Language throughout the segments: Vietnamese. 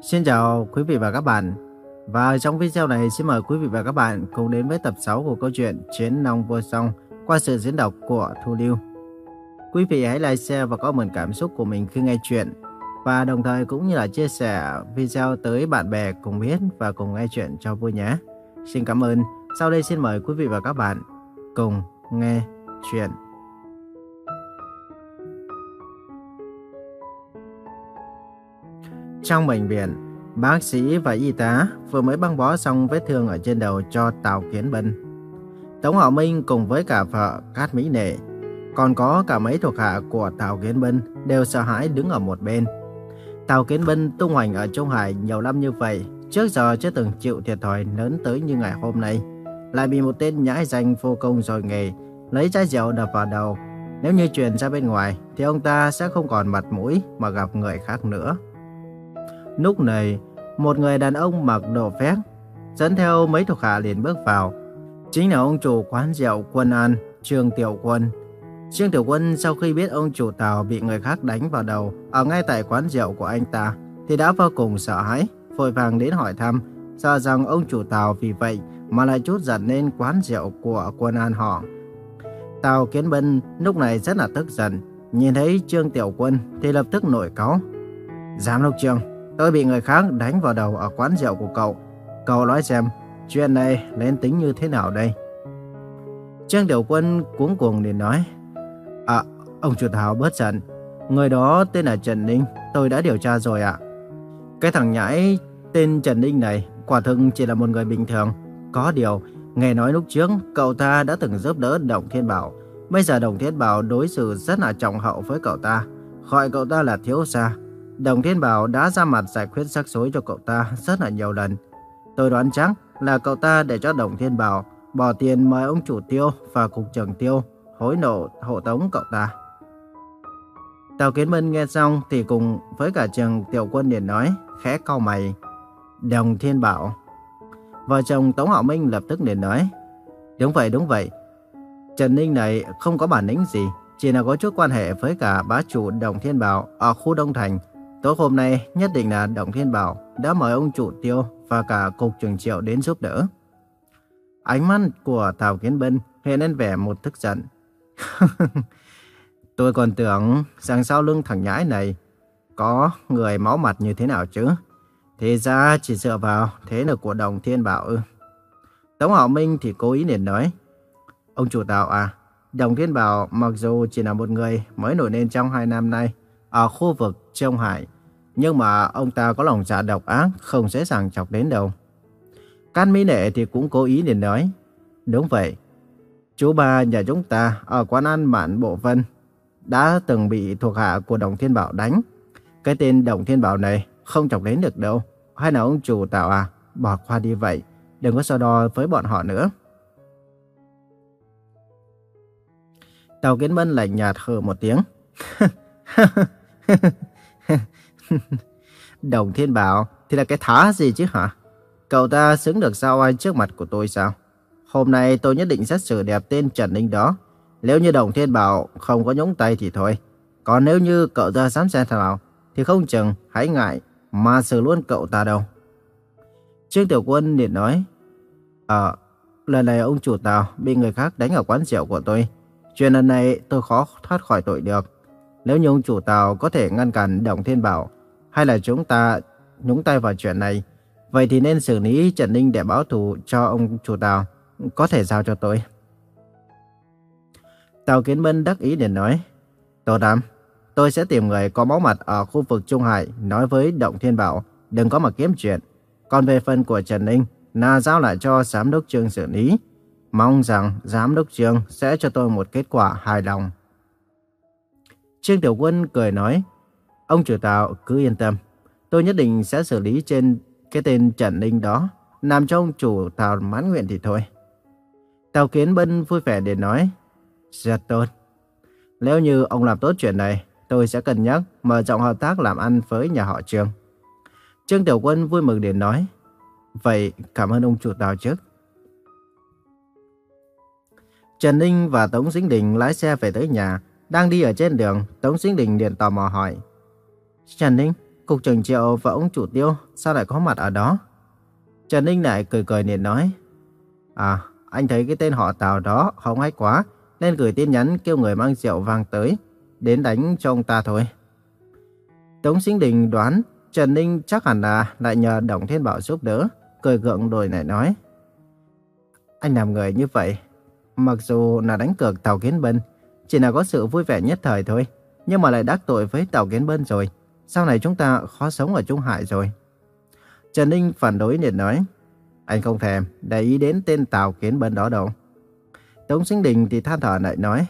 Xin chào quý vị và các bạn. Và trong video này xin mời quý vị và các bạn cùng đến với tập 6 của câu chuyện Chiến Long Vô Song qua sự diễn đọc của Thu Lưu. Quý vị hãy like, share và comment cảm xúc của mình khi nghe chuyện và đồng thời cũng như là chia sẻ video tới bạn bè cùng biết và cùng nghe chuyện cho vui nhé. Xin cảm ơn. Sau đây xin mời quý vị và các bạn cùng nghe chuyện. Trong bệnh viện, bác sĩ và y tá vừa mới băng bó xong vết thương ở trên đầu cho Tào Kiến Bân. Tống hạo Minh cùng với cả vợ Cát Mỹ Nệ, còn có cả mấy thuộc hạ của Tào Kiến Bân đều sợ hãi đứng ở một bên. Tào Kiến Bân tung hoành ở Trung Hải nhiều năm như vậy, trước giờ chưa từng chịu thiệt thòi lớn tới như ngày hôm nay. Lại bị một tên nhãi danh vô công rồi nghề, lấy chai rượu đập vào đầu. Nếu như truyền ra bên ngoài, thì ông ta sẽ không còn mặt mũi mà gặp người khác nữa. Lúc này, một người đàn ông mặc đồ phét, dẫn theo mấy thuộc hạ liền bước vào. Chính là ông chủ quán rượu Quân An, Trương Tiểu Quân. Trương Tiểu Quân sau khi biết ông chủ tàu bị người khác đánh vào đầu ở ngay tại quán rượu của anh ta, thì đã vô cùng sợ hãi, vội vàng đến hỏi thăm, sợ rằng ông chủ tàu vì vậy mà lại chút giận lên quán rượu của Quân An họ. Tào Kiến Bân lúc này rất là tức giận, nhìn thấy Trương Tiểu Quân thì lập tức nổi cáu. Giám đốc Trương, Tôi bị người khác đánh vào đầu ở quán rượu của cậu. Cậu nói xem, chuyện này nên tính như thế nào đây? trang Tiểu Quân cuống cuồng liền nói. À, ông chủ Thảo bớt giận. Người đó tên là Trần Ninh, tôi đã điều tra rồi ạ. Cái thằng nhãi tên Trần Ninh này quả thực chỉ là một người bình thường. Có điều, nghe nói lúc trước cậu ta đã từng giúp đỡ Đồng Thiên Bảo. Bây giờ Đồng Thiên Bảo đối xử rất là trọng hậu với cậu ta. Gọi cậu ta là thiếu gia. Đồng Thiên Bảo đã ra mặt giải quyết rắc rối cho cậu ta rất là nhiều lần. Tôi đoán chắc là cậu ta để cho Đồng Thiên Bảo bỏ tiền mời ông chủ tiêu và cục trưởng tiêu hối nộ hộ tống cậu ta. Tào Kiến Minh nghe xong thì cùng với cả trường tiểu quân liền nói, khẽ cau mày. Đồng Thiên Bảo. Vợ chồng Tống Hạo Minh lập tức liền nói, đúng vậy đúng vậy. Trần Ninh này không có bản lĩnh gì, chỉ là có chút quan hệ với cả bá chủ Đồng Thiên Bảo ở khu Đông Thành Tối hôm nay nhất định là Đồng Thiên Bảo đã mời ông chủ tiêu và cả cục trưởng triệu đến giúp đỡ. Ánh mắt của Tào Kiến Bân hiện lên vẻ một tức giận. Tôi còn tưởng rằng sau lưng thằng nhãi này có người máu mặt như thế nào chứ. Thì ra chỉ dựa vào thế lực của Đồng Thiên Bảo ư. Tống Hảo Minh thì cố ý liền nói. Ông chủ Tào à, Đồng Thiên Bảo mặc dù chỉ là một người mới nổi lên trong hai năm nay, ở khu vực Trung Hải. Nhưng mà ông ta có lòng dạ độc ác, không dễ dàng chọc đến đâu. Can Mỹ Nệ thì cũng cố ý để nói. Đúng vậy. Chú ba nhà chúng ta ở quán ăn Mạn Bộ Vân đã từng bị thuộc hạ của Đồng Thiên Bảo đánh. Cái tên Đồng Thiên Bảo này không chọc đến được đâu. Hay là ông chủ tạo à, bỏ qua đi vậy. Đừng có so đo với bọn họ nữa. Tàu Kiến Bân lạnh nhạt hừ một tiếng. Đồng Thiên Bảo thì là cái thá gì chứ hả? Cậu ta xứng được sao ai trước mặt của tôi sao? Hôm nay tôi nhất định xét xử đẹp tên Trần Ninh đó. Nếu như Đồng Thiên Bảo không có nhúng tay thì thôi. Còn nếu như cậu ta dám xen vào thì không chừng hãy ngại mà xử luôn cậu ta đâu. Trương Tiểu Quân liền nói. Ờ, lần này ông chủ Tào bị người khác đánh ở quán rượu của tôi. Chuyện lần này tôi khó thoát khỏi tội được. Nếu như ông chủ tàu có thể ngăn cản Đồng Thiên Bảo, hay là chúng ta nhúng tay vào chuyện này, vậy thì nên xử lý Trần Ninh để báo thù cho ông chủ tàu, có thể giao cho tôi. Tàu Kiến Bân đắc ý để nói, Tô đám, tôi sẽ tìm người có máu mặt ở khu vực Trung Hải nói với Động Thiên Bảo, đừng có mà kiếm chuyện. Còn về phần của Trần Ninh, là giao lại cho Giám đốc Trương xử lý. Mong rằng Giám đốc Trương sẽ cho tôi một kết quả hài lòng. Trương Tiểu Quân cười nói, ông chủ tàu cứ yên tâm, tôi nhất định sẽ xử lý trên cái tên Trần Ninh đó, làm cho ông chủ tàu mãn nguyện thì thôi. tàu Kiến Bân vui vẻ để nói, rất tốt. Nếu như ông làm tốt chuyện này, tôi sẽ cân nhắc mở rộng hợp tác làm ăn với nhà họ Trương. Trương Tiểu Quân vui mừng để nói, vậy cảm ơn ông chủ tàu trước. Trần Ninh và Tống Dính Đình lái xe về tới nhà, đang đi ở trên đường, Tống Sinh Đình liền tò mò hỏi. Trần Ninh, Cục trưởng Triệu và ông chủ tiêu sao lại có mặt ở đó? Trần Ninh lại cười cười liền nói. À, anh thấy cái tên họ Tào đó không hay quá, nên gửi tin nhắn kêu người mang rượu vang tới, đến đánh cho ông ta thôi. Tống Sinh Đình đoán Trần Ninh chắc hẳn là lại nhờ Đồng Thiên Bảo giúp đỡ, cười gượng rồi lại nói. Anh làm người như vậy, mặc dù là đánh cược Tàu Kiến Bân, chỉ là có sự vui vẻ nhất thời thôi, nhưng mà lại đắc tội với Tàu Kiến Bân rồi. Sau này chúng ta khó sống ở Trung Hải rồi. Trần Ninh phản đối liền nói, anh không thèm để ý đến tên Tàu Kiến Bân đó đâu. Tống Sinh Đình thì than thở lại nói,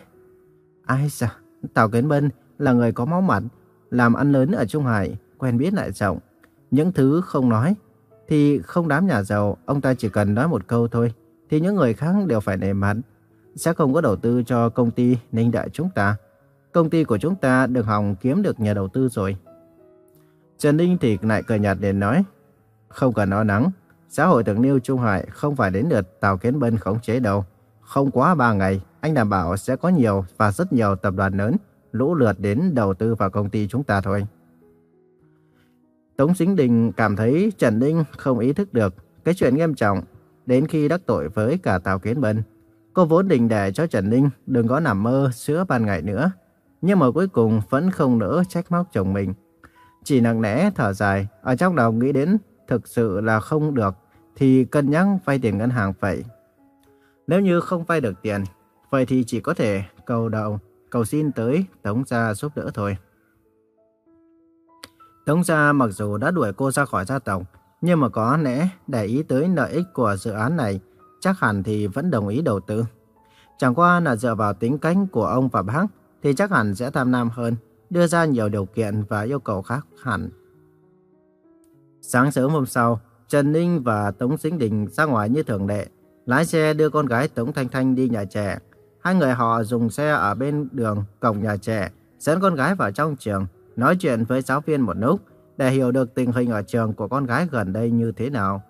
ai xa, Tàu Kiến Bân là người có máu mặt, làm ăn lớn ở Trung Hải, quen biết lại rộng. Những thứ không nói, thì không đám nhà giàu, ông ta chỉ cần nói một câu thôi, thì những người khác đều phải nề mặt. Sẽ không có đầu tư cho công ty Ninh Đại chúng ta. Công ty của chúng ta được hòng kiếm được nhà đầu tư rồi. Trần Ninh thì lại cười nhạt để nói, không cần lo lắng, xã hội tưởng niêu Trung Hải không phải đến lượt Tàu Kiến Bân khống chế đâu. Không quá 3 ngày, anh đảm bảo sẽ có nhiều và rất nhiều tập đoàn lớn lũ lượt đến đầu tư vào công ty chúng ta thôi. Tống Chính Đình cảm thấy Trần Ninh không ý thức được cái chuyện nghiêm trọng đến khi đắc tội với cả Tào Kiến Bân. Cô vốn định để cho Trần Ninh đừng có nằm mơ sữa ban ngày nữa. Nhưng mà cuối cùng vẫn không nỡ trách móc chồng mình. Chỉ nặng nẽ thở dài, ở trong đầu nghĩ đến thực sự là không được thì cân nhắc vay tiền ngân hàng vậy. Nếu như không vay được tiền, vậy thì chỉ có thể cầu đầu, cầu xin tới Tống Gia giúp đỡ thôi. Tống Gia mặc dù đã đuổi cô ra khỏi gia tộc, nhưng mà có lẽ để ý tới lợi ích của dự án này, chắc hẳn thì vẫn đồng ý đầu tư. Chẳng qua là dựa vào tính cách của ông và bác, thì chắc hẳn sẽ tham lam hơn, đưa ra nhiều điều kiện và yêu cầu khác hẳn. Sáng sớm hôm sau, Trần Ninh và Tống Sinh Đình ra ngoài như thường lệ, lái xe đưa con gái Tống Thanh Thanh đi nhà trẻ. Hai người họ dùng xe ở bên đường cổng nhà trẻ, dẫn con gái vào trong trường, nói chuyện với giáo viên một lúc để hiểu được tình hình ở trường của con gái gần đây như thế nào.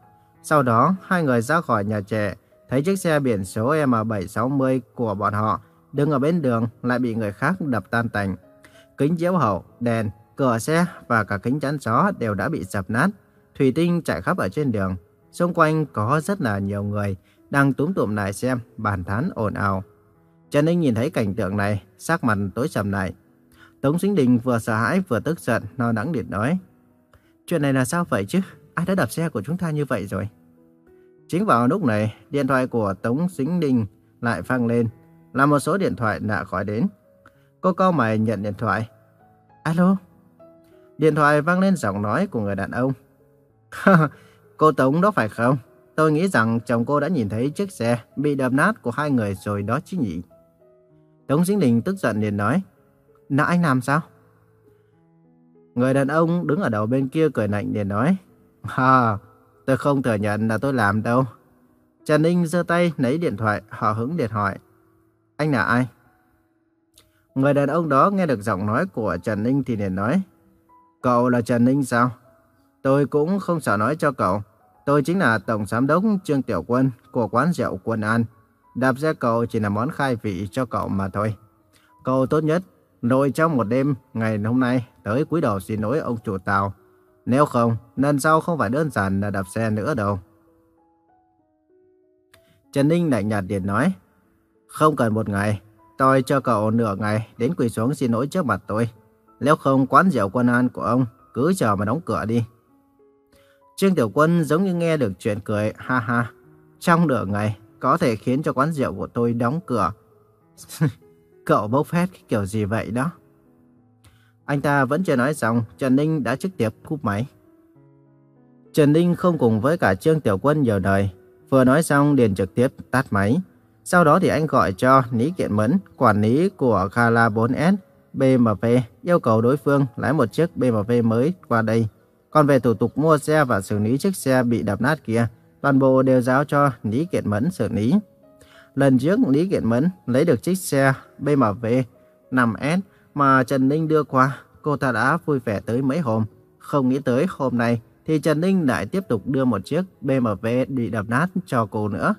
Sau đó, hai người ra khỏi nhà trẻ, thấy chiếc xe biển số M760 của bọn họ đứng ở bên đường lại bị người khác đập tan tành. Kính chiếu hậu, đèn, cửa xe và cả kính chắn gió đều đã bị dập nát. Thủy tinh chạy khắp ở trên đường. Xung quanh có rất là nhiều người đang túm tụm lại xem, bàn tán ồn ào. Trần Ninh nhìn thấy cảnh tượng này, sắc mặt tối sầm lại. Tống Sinh Đình vừa sợ hãi vừa tức giận, no nắng điện nói. Chuyện này là sao vậy chứ? Ai đã đập xe của chúng ta như vậy rồi? Chính vào lúc này, điện thoại của Tống Sinh Đình lại vang lên, là một số điện thoại đã gọi đến. Cô cao mày nhận điện thoại. Alo? Điện thoại vang lên giọng nói của người đàn ông. cô Tống đó phải không? Tôi nghĩ rằng chồng cô đã nhìn thấy chiếc xe bị đập nát của hai người rồi đó chứ nhỉ? Tống Dĩnh Đình tức giận liền nói. Là anh làm sao? Người đàn ông đứng ở đầu bên kia cười lạnh liền nói. Ha, tôi không thừa nhận là tôi làm đâu. Trần Ninh giơ tay lấy điện thoại, họ hứng điện hỏi. Anh là ai? Người đàn ông đó nghe được giọng nói của Trần Ninh thì liền nói. Cậu là Trần Ninh sao? Tôi cũng không sợ nói cho cậu. Tôi chính là Tổng Giám đốc Trương Tiểu Quân của quán rượu Quân An. Đạp xe cậu chỉ là món khai vị cho cậu mà thôi. Cậu tốt nhất nội trong một đêm, ngày hôm nay, tới cúi đầu xin lỗi ông chủ tàu. Nếu không, lần sau không phải đơn giản là đạp xe nữa đâu. Trần Ninh lạnh nhạt điện nói, không cần một ngày, tôi cho cậu nửa ngày đến quỳ xuống xin lỗi trước mặt tôi. Nếu không quán rượu quân an của ông, cứ chờ mà đóng cửa đi. Trương Tiểu Quân giống như nghe được chuyện cười, ha ha. Trong nửa ngày, có thể khiến cho quán rượu của tôi đóng cửa. Cậu bốc phét cái kiểu gì vậy đó? Anh ta vẫn chưa nói xong, Trần Ninh đã trực tiếp cúp máy. Trần Ninh không cùng với cả Trương Tiểu Quân nhiều đời. Vừa nói xong liền trực tiếp tắt máy. Sau đó thì anh gọi cho Lý Kiện Mẫn, quản lý của Gala 4S, BMW, yêu cầu đối phương lái một chiếc BMW mới qua đây. Còn về thủ tục mua xe và xử lý chiếc xe bị đập nát kia, toàn bộ đều giao cho Lý Kiện Mẫn xử lý. Lần trước Lý Kiện Mẫn lấy được chiếc xe BMW 5S mà Trần Ninh đưa qua, cô ta đã vui vẻ tới mấy hôm. Không nghĩ tới hôm nay thì Trần Ninh lại tiếp tục đưa một chiếc BMW bị đập nát cho cô nữa.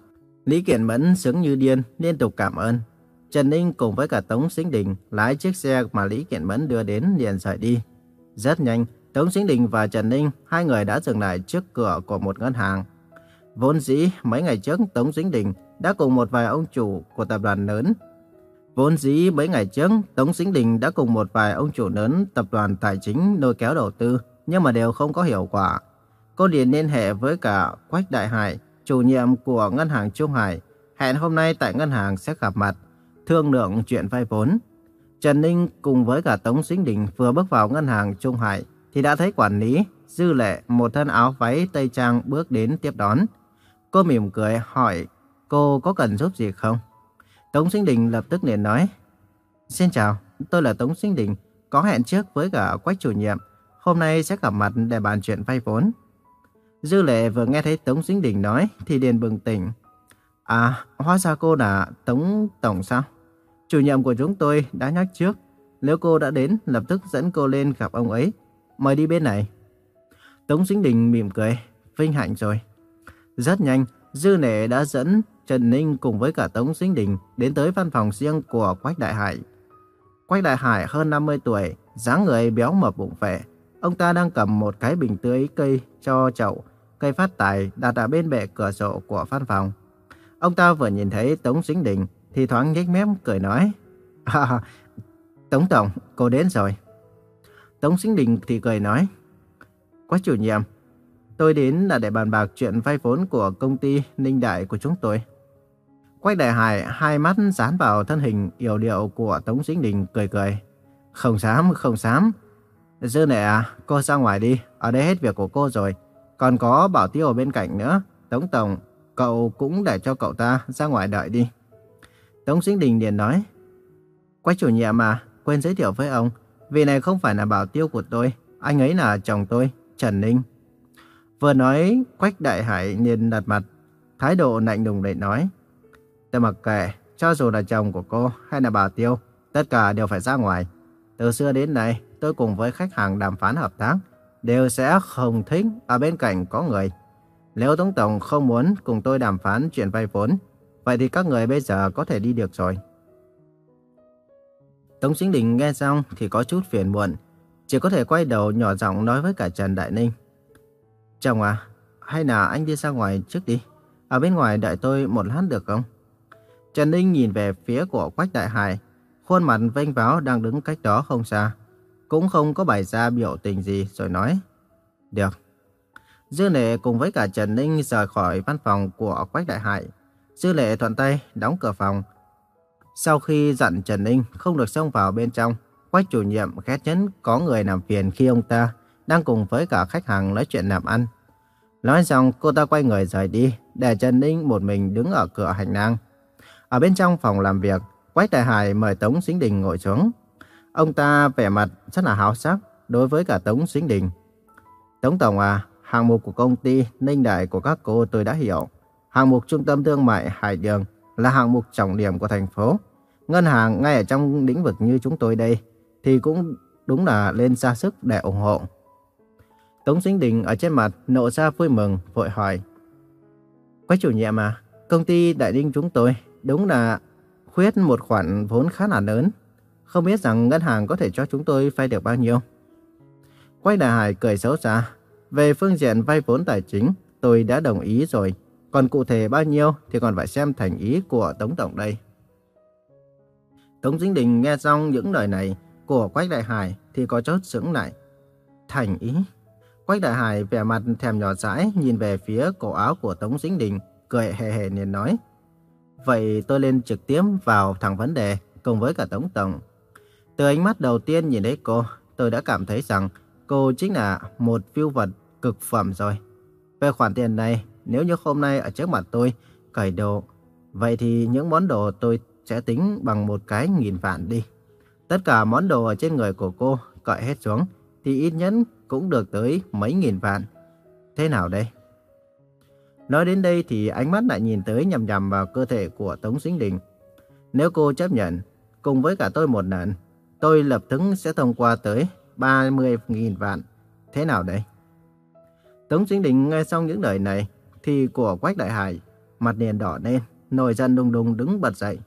Lý Kiện Mẫn sướng như điên, liên tục cảm ơn. Trần Ninh cùng với cả Tống Sinh Đình lái chiếc xe mà Lý Kiện Mẫn đưa đến liền rời đi. Rất nhanh, Tống Sinh Đình và Trần Ninh, hai người đã dừng lại trước cửa của một ngân hàng. Vốn dĩ, mấy ngày trước Tống Sinh Đình đã cùng một vài ông chủ của tập đoàn lớn. Vốn dĩ mấy ngày trước, Tống Sinh Đình đã cùng một vài ông chủ lớn tập đoàn tài chính lôi kéo đầu tư, nhưng mà đều không có hiệu quả. Cô liền liên hệ với cả Quách Đại Hải, chủ nhiệm của ngân hàng Trung Hải, hẹn hôm nay tại ngân hàng sẽ gặp mặt, thương lượng chuyện vay vốn. Trần Ninh cùng với cả Tống Sinh Đình vừa bước vào ngân hàng Trung Hải thì đã thấy quản lý Dư Lệ một thân áo váy tây trang bước đến tiếp đón. Cô mỉm cười hỏi cô có cần giúp gì không? Tống Sinh Đình lập tức liền nói Xin chào, tôi là Tống Sinh Đình, có hẹn trước với cả Quách chủ nhiệm. Hôm nay sẽ gặp mặt để bàn chuyện vay vốn. Dư Lệ vừa nghe thấy Tống Dính Đình nói thì liền bừng tỉnh. À, hóa ra cô là Tống Tổng sao? Chủ nhiệm của chúng tôi đã nhắc trước, nếu cô đã đến, lập tức dẫn cô lên gặp ông ấy. Mời đi bên này. Tống Dính Đình mỉm cười, vinh hạnh rồi. Rất nhanh, Dư lệ đã dẫn Trần Ninh cùng với cả Tống Dính Đình đến tới văn phòng riêng của Quách Đại Hải. Quách Đại Hải hơn 50 tuổi, dáng người béo mập bụng phệ. Ông ta đang cầm một cái bình tưới cây cho chậu, cây phát tài đặt ở bên bệ cửa sổ của văn phòng. Ông ta vừa nhìn thấy Tống Sinh Đình thì thoáng nhếch mép cười nói. À, Tống Tổng, cô đến rồi. Tống Sinh Đình thì cười nói. Quách chủ nhiệm, tôi đến là để bàn bạc chuyện vay vốn của công ty Ninh Đại của chúng tôi. Quách Đại Hải hai mắt dán vào thân hình yểu điệu của Tống Sinh Đình cười cười. Không dám, không dám. Dư nệ à, cô ra ngoài đi, ở đây hết việc của cô rồi. Còn có Bảo Tiêu ở bên cạnh nữa. Tống Tổng, cậu cũng để cho cậu ta ra ngoài đợi đi. Tống Sinh Đình liền nói. Quách chủ nhiệm mà, quên giới thiệu với ông. Vị này không phải là Bảo Tiêu của tôi, anh ấy là chồng tôi, Trần Ninh. Vừa nói, Quách Đại Hải liền đặt mặt, thái độ lạnh lùng để nói. Tôi mặc kệ, cho dù là chồng của cô hay là Bảo Tiêu, tất cả đều phải ra ngoài. Từ xưa đến nay, tôi cùng với khách hàng đàm phán hợp tác, đều sẽ không thích ở bên cạnh có người. Nếu Tổng Tổng không muốn cùng tôi đàm phán chuyện vay vốn, vậy thì các người bây giờ có thể đi được rồi. Tống Sinh Đình nghe xong thì có chút phiền muộn, chỉ có thể quay đầu nhỏ giọng nói với cả Trần Đại Ninh. Chồng à, hay là anh đi ra ngoài trước đi, ở bên ngoài đợi tôi một lát được không? Trần Ninh nhìn về phía của Quách Đại Hải, khuôn mặt vênh váo đang đứng cách đó không xa. Cũng không có bày ra biểu tình gì rồi nói. Được. Dư Lệ cùng với cả Trần Ninh rời khỏi văn phòng của Quách Đại Hải. Dư Lệ thuận tay đóng cửa phòng. Sau khi dặn Trần Ninh không được xông vào bên trong, Quách chủ nhiệm ghét nhấn có người làm phiền khi ông ta đang cùng với cả khách hàng nói chuyện làm ăn. Nói xong cô ta quay người rời đi, để Trần Ninh một mình đứng ở cửa hành lang. Ở bên trong phòng làm việc, Quách Đại Hải mời Tống Sinh Đình ngồi xuống. Ông ta vẻ mặt rất là hào sắc đối với cả Tống Sinh Đình. Tống Tổng à, hạng mục của công ty Ninh Đại của các cô tôi đã hiểu. Hạng mục trung tâm thương mại Hải Đường là hạng mục trọng điểm của thành phố. Ngân hàng ngay ở trong lĩnh vực như chúng tôi đây thì cũng đúng là lên ra sức để ủng hộ. Tống Sinh Đình ở trên mặt nộ ra vui mừng, vội hỏi. Quách chủ nhiệm à, công ty Đại Đinh chúng tôi đúng là khuyết một khoản vốn khá là lớn. Không biết rằng ngân hàng có thể cho chúng tôi vay được bao nhiêu? Quách Đại Hải cười xấu xa. Về phương diện vay vốn tài chính, tôi đã đồng ý rồi. Còn cụ thể bao nhiêu thì còn phải xem thành ý của Tống Tổng đây. Tống Dính Đình nghe xong những lời này của Quách Đại Hải thì có chốt sững lại. Thành ý? Quách Đại Hải vẻ mặt thèm nhỏ dãi nhìn về phía cổ áo của Tống Dính Đình, cười hề hề liền nói. Vậy tôi lên trực tiếp vào thẳng vấn đề cùng với cả Tống Tổng. Từ ánh mắt đầu tiên nhìn thấy cô, tôi đã cảm thấy rằng cô chính là một phiêu vật cực phẩm rồi. Về khoản tiền này, nếu như hôm nay ở trước mặt tôi cởi đồ, vậy thì những món đồ tôi sẽ tính bằng một cái nghìn vạn đi. Tất cả món đồ ở trên người của cô cởi hết xuống, thì ít nhất cũng được tới mấy nghìn vạn. Thế nào đây? Nói đến đây thì ánh mắt lại nhìn tới nhầm nhầm vào cơ thể của Tống Sinh Đình. Nếu cô chấp nhận, cùng với cả tôi một lần, tôi lập tức sẽ thông qua tới 30.000 vạn. Thế nào đây? Tống Chính Đình nghe xong những lời này, thì của Quách Đại Hải, mặt liền đỏ lên, nổi giận đùng đùng đứng bật dậy.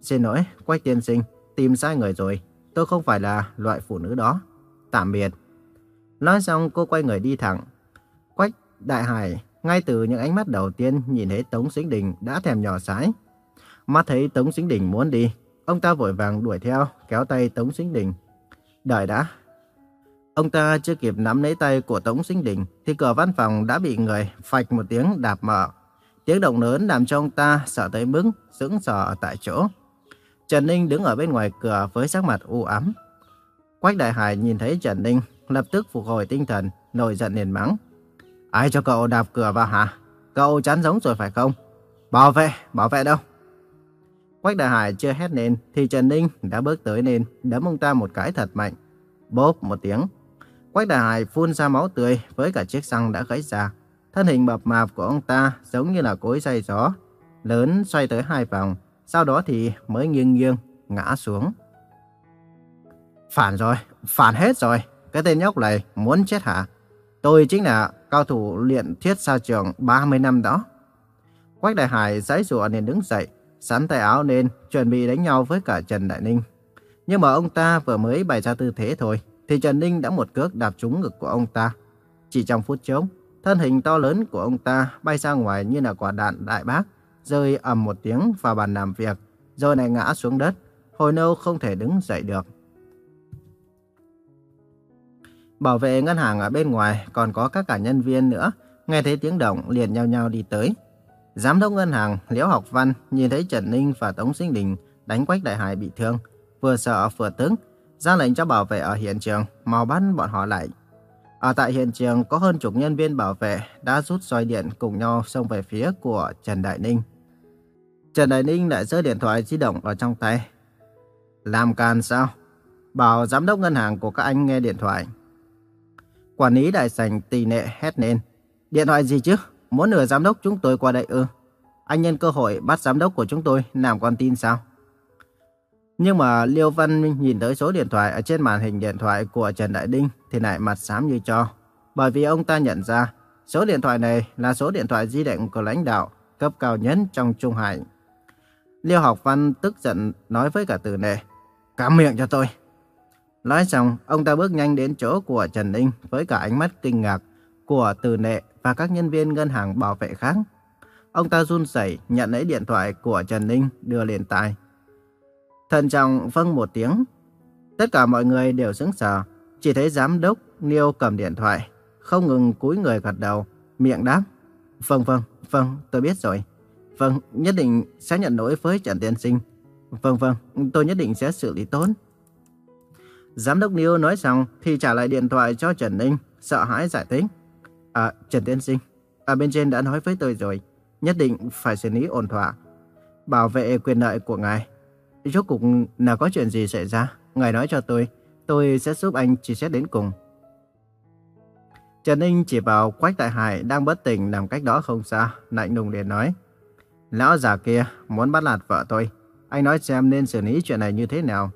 Xin lỗi, Quách Tiên Sinh, tìm sai người rồi. Tôi không phải là loại phụ nữ đó. Tạm biệt. Nói xong cô quay người đi thẳng. Quách Đại Hải, ngay từ những ánh mắt đầu tiên nhìn thấy Tống Chính Đình đã thèm nhỏ sái. Mắt thấy Tống Chính Đình muốn đi, ông ta vội vàng đuổi theo, kéo tay Tống Sinh Đình. Đợi đã. Ông ta chưa kịp nắm lấy tay của Tống Sinh Đình, thì cửa văn phòng đã bị người phạch một tiếng đạp mở. Tiếng động lớn làm cho ông ta sợ tới mức sững sờ tại chỗ. Trần Ninh đứng ở bên ngoài cửa với sắc mặt u ám. Quách Đại Hải nhìn thấy Trần Ninh, lập tức phục hồi tinh thần, nổi giận liền mắng. Ai cho cậu đạp cửa vào hả? Cậu chán giống rồi phải không? Bảo vệ, bảo vệ đâu? Quách Đại Hải chưa hét lên thì Trần Ninh đã bước tới lên đấm ông ta một cái thật mạnh. Bốp một tiếng. Quách Đại Hải phun ra máu tươi với cả chiếc xăng đã gãy ra. Thân hình mập mạp của ông ta giống như là cối xay gió, lớn xoay tới hai vòng, sau đó thì mới nghiêng nghiêng, ngã xuống. Phản rồi, phản hết rồi, cái tên nhóc này muốn chết hả? Tôi chính là cao thủ luyện thiết sa trường 30 năm đó. Quách Đại Hải giãy rụa nên đứng dậy, sắn tay áo lên, chuẩn bị đánh nhau với cả Trần Đại Ninh. Nhưng mà ông ta vừa mới bày ra tư thế thôi, thì Trần Ninh đã một cước đạp trúng ngực của ông ta. Chỉ trong phút chốc, thân hình to lớn của ông ta bay ra ngoài như là quả đạn đại bác, rơi ầm một tiếng vào bàn làm việc, rồi lại ngã xuống đất, hồi lâu không thể đứng dậy được. Bảo vệ ngân hàng ở bên ngoài còn có các cả nhân viên nữa, nghe thấy tiếng động liền nhau nhau đi tới. Giám đốc ngân hàng Liễu Học Văn nhìn thấy Trần Ninh và Tống Sinh Đình đánh Quách Đại Hải bị thương, vừa sợ vừa tức, ra lệnh cho bảo vệ ở hiện trường mau bắt bọn họ lại. Ở tại hiện trường có hơn chục nhân viên bảo vệ đã rút roi điện cùng nhau xông về phía của Trần Đại Ninh. Trần Đại Ninh lại giơ điện thoại di động ở trong tay. Làm càn sao? Bảo giám đốc ngân hàng của các anh nghe điện thoại. Quản lý đại sảnh tỳ nệ hét lên. Điện thoại gì chứ? Muốn nửa giám đốc chúng tôi qua đây ư? Anh nhân cơ hội bắt giám đốc của chúng tôi làm con tin sao? Nhưng mà Liêu Văn nhìn tới số điện thoại ở trên màn hình điện thoại của Trần Đại Đinh thì lại mặt xám như cho. Bởi vì ông ta nhận ra số điện thoại này là số điện thoại di động của lãnh đạo cấp cao nhất trong Trung Hải. Liêu Học Văn tức giận nói với cả từ nệ. Cắm miệng cho tôi. Nói xong, ông ta bước nhanh đến chỗ của Trần Ninh với cả ánh mắt kinh ngạc của từ nệ và các nhân viên ngân hàng bảo vệ khác. Ông ta run rẩy nhận lấy điện thoại của Trần Ninh đưa lên tai. thần trọng vâng một tiếng. Tất cả mọi người đều sững sờ, chỉ thấy giám đốc Niêu cầm điện thoại, không ngừng cúi người gật đầu, miệng đáp. Vâng vâng, vâng, tôi biết rồi. Vâng, nhất định sẽ nhận lỗi với Trần Tiên Sinh. Vâng vâng, tôi nhất định sẽ xử lý tốt. Giám đốc Niêu nói xong thì trả lại điện thoại cho Trần Ninh, sợ hãi giải thích. À, Trần Tiên Sinh, à, bên trên đã nói với tôi rồi, nhất định phải xử lý ổn thỏa. Bảo vệ quyền lợi của ngài. Rốt cuộc là có chuyện gì xảy ra? Ngài nói cho tôi, tôi sẽ giúp anh chỉ xét đến cùng. Trần Ninh chỉ vào Quách Đại Hải đang bất tỉnh nằm cách đó không xa, lạnh lùng liền nói. Lão già kia muốn bắt lạt vợ tôi. Anh nói xem nên xử lý chuyện này như thế nào.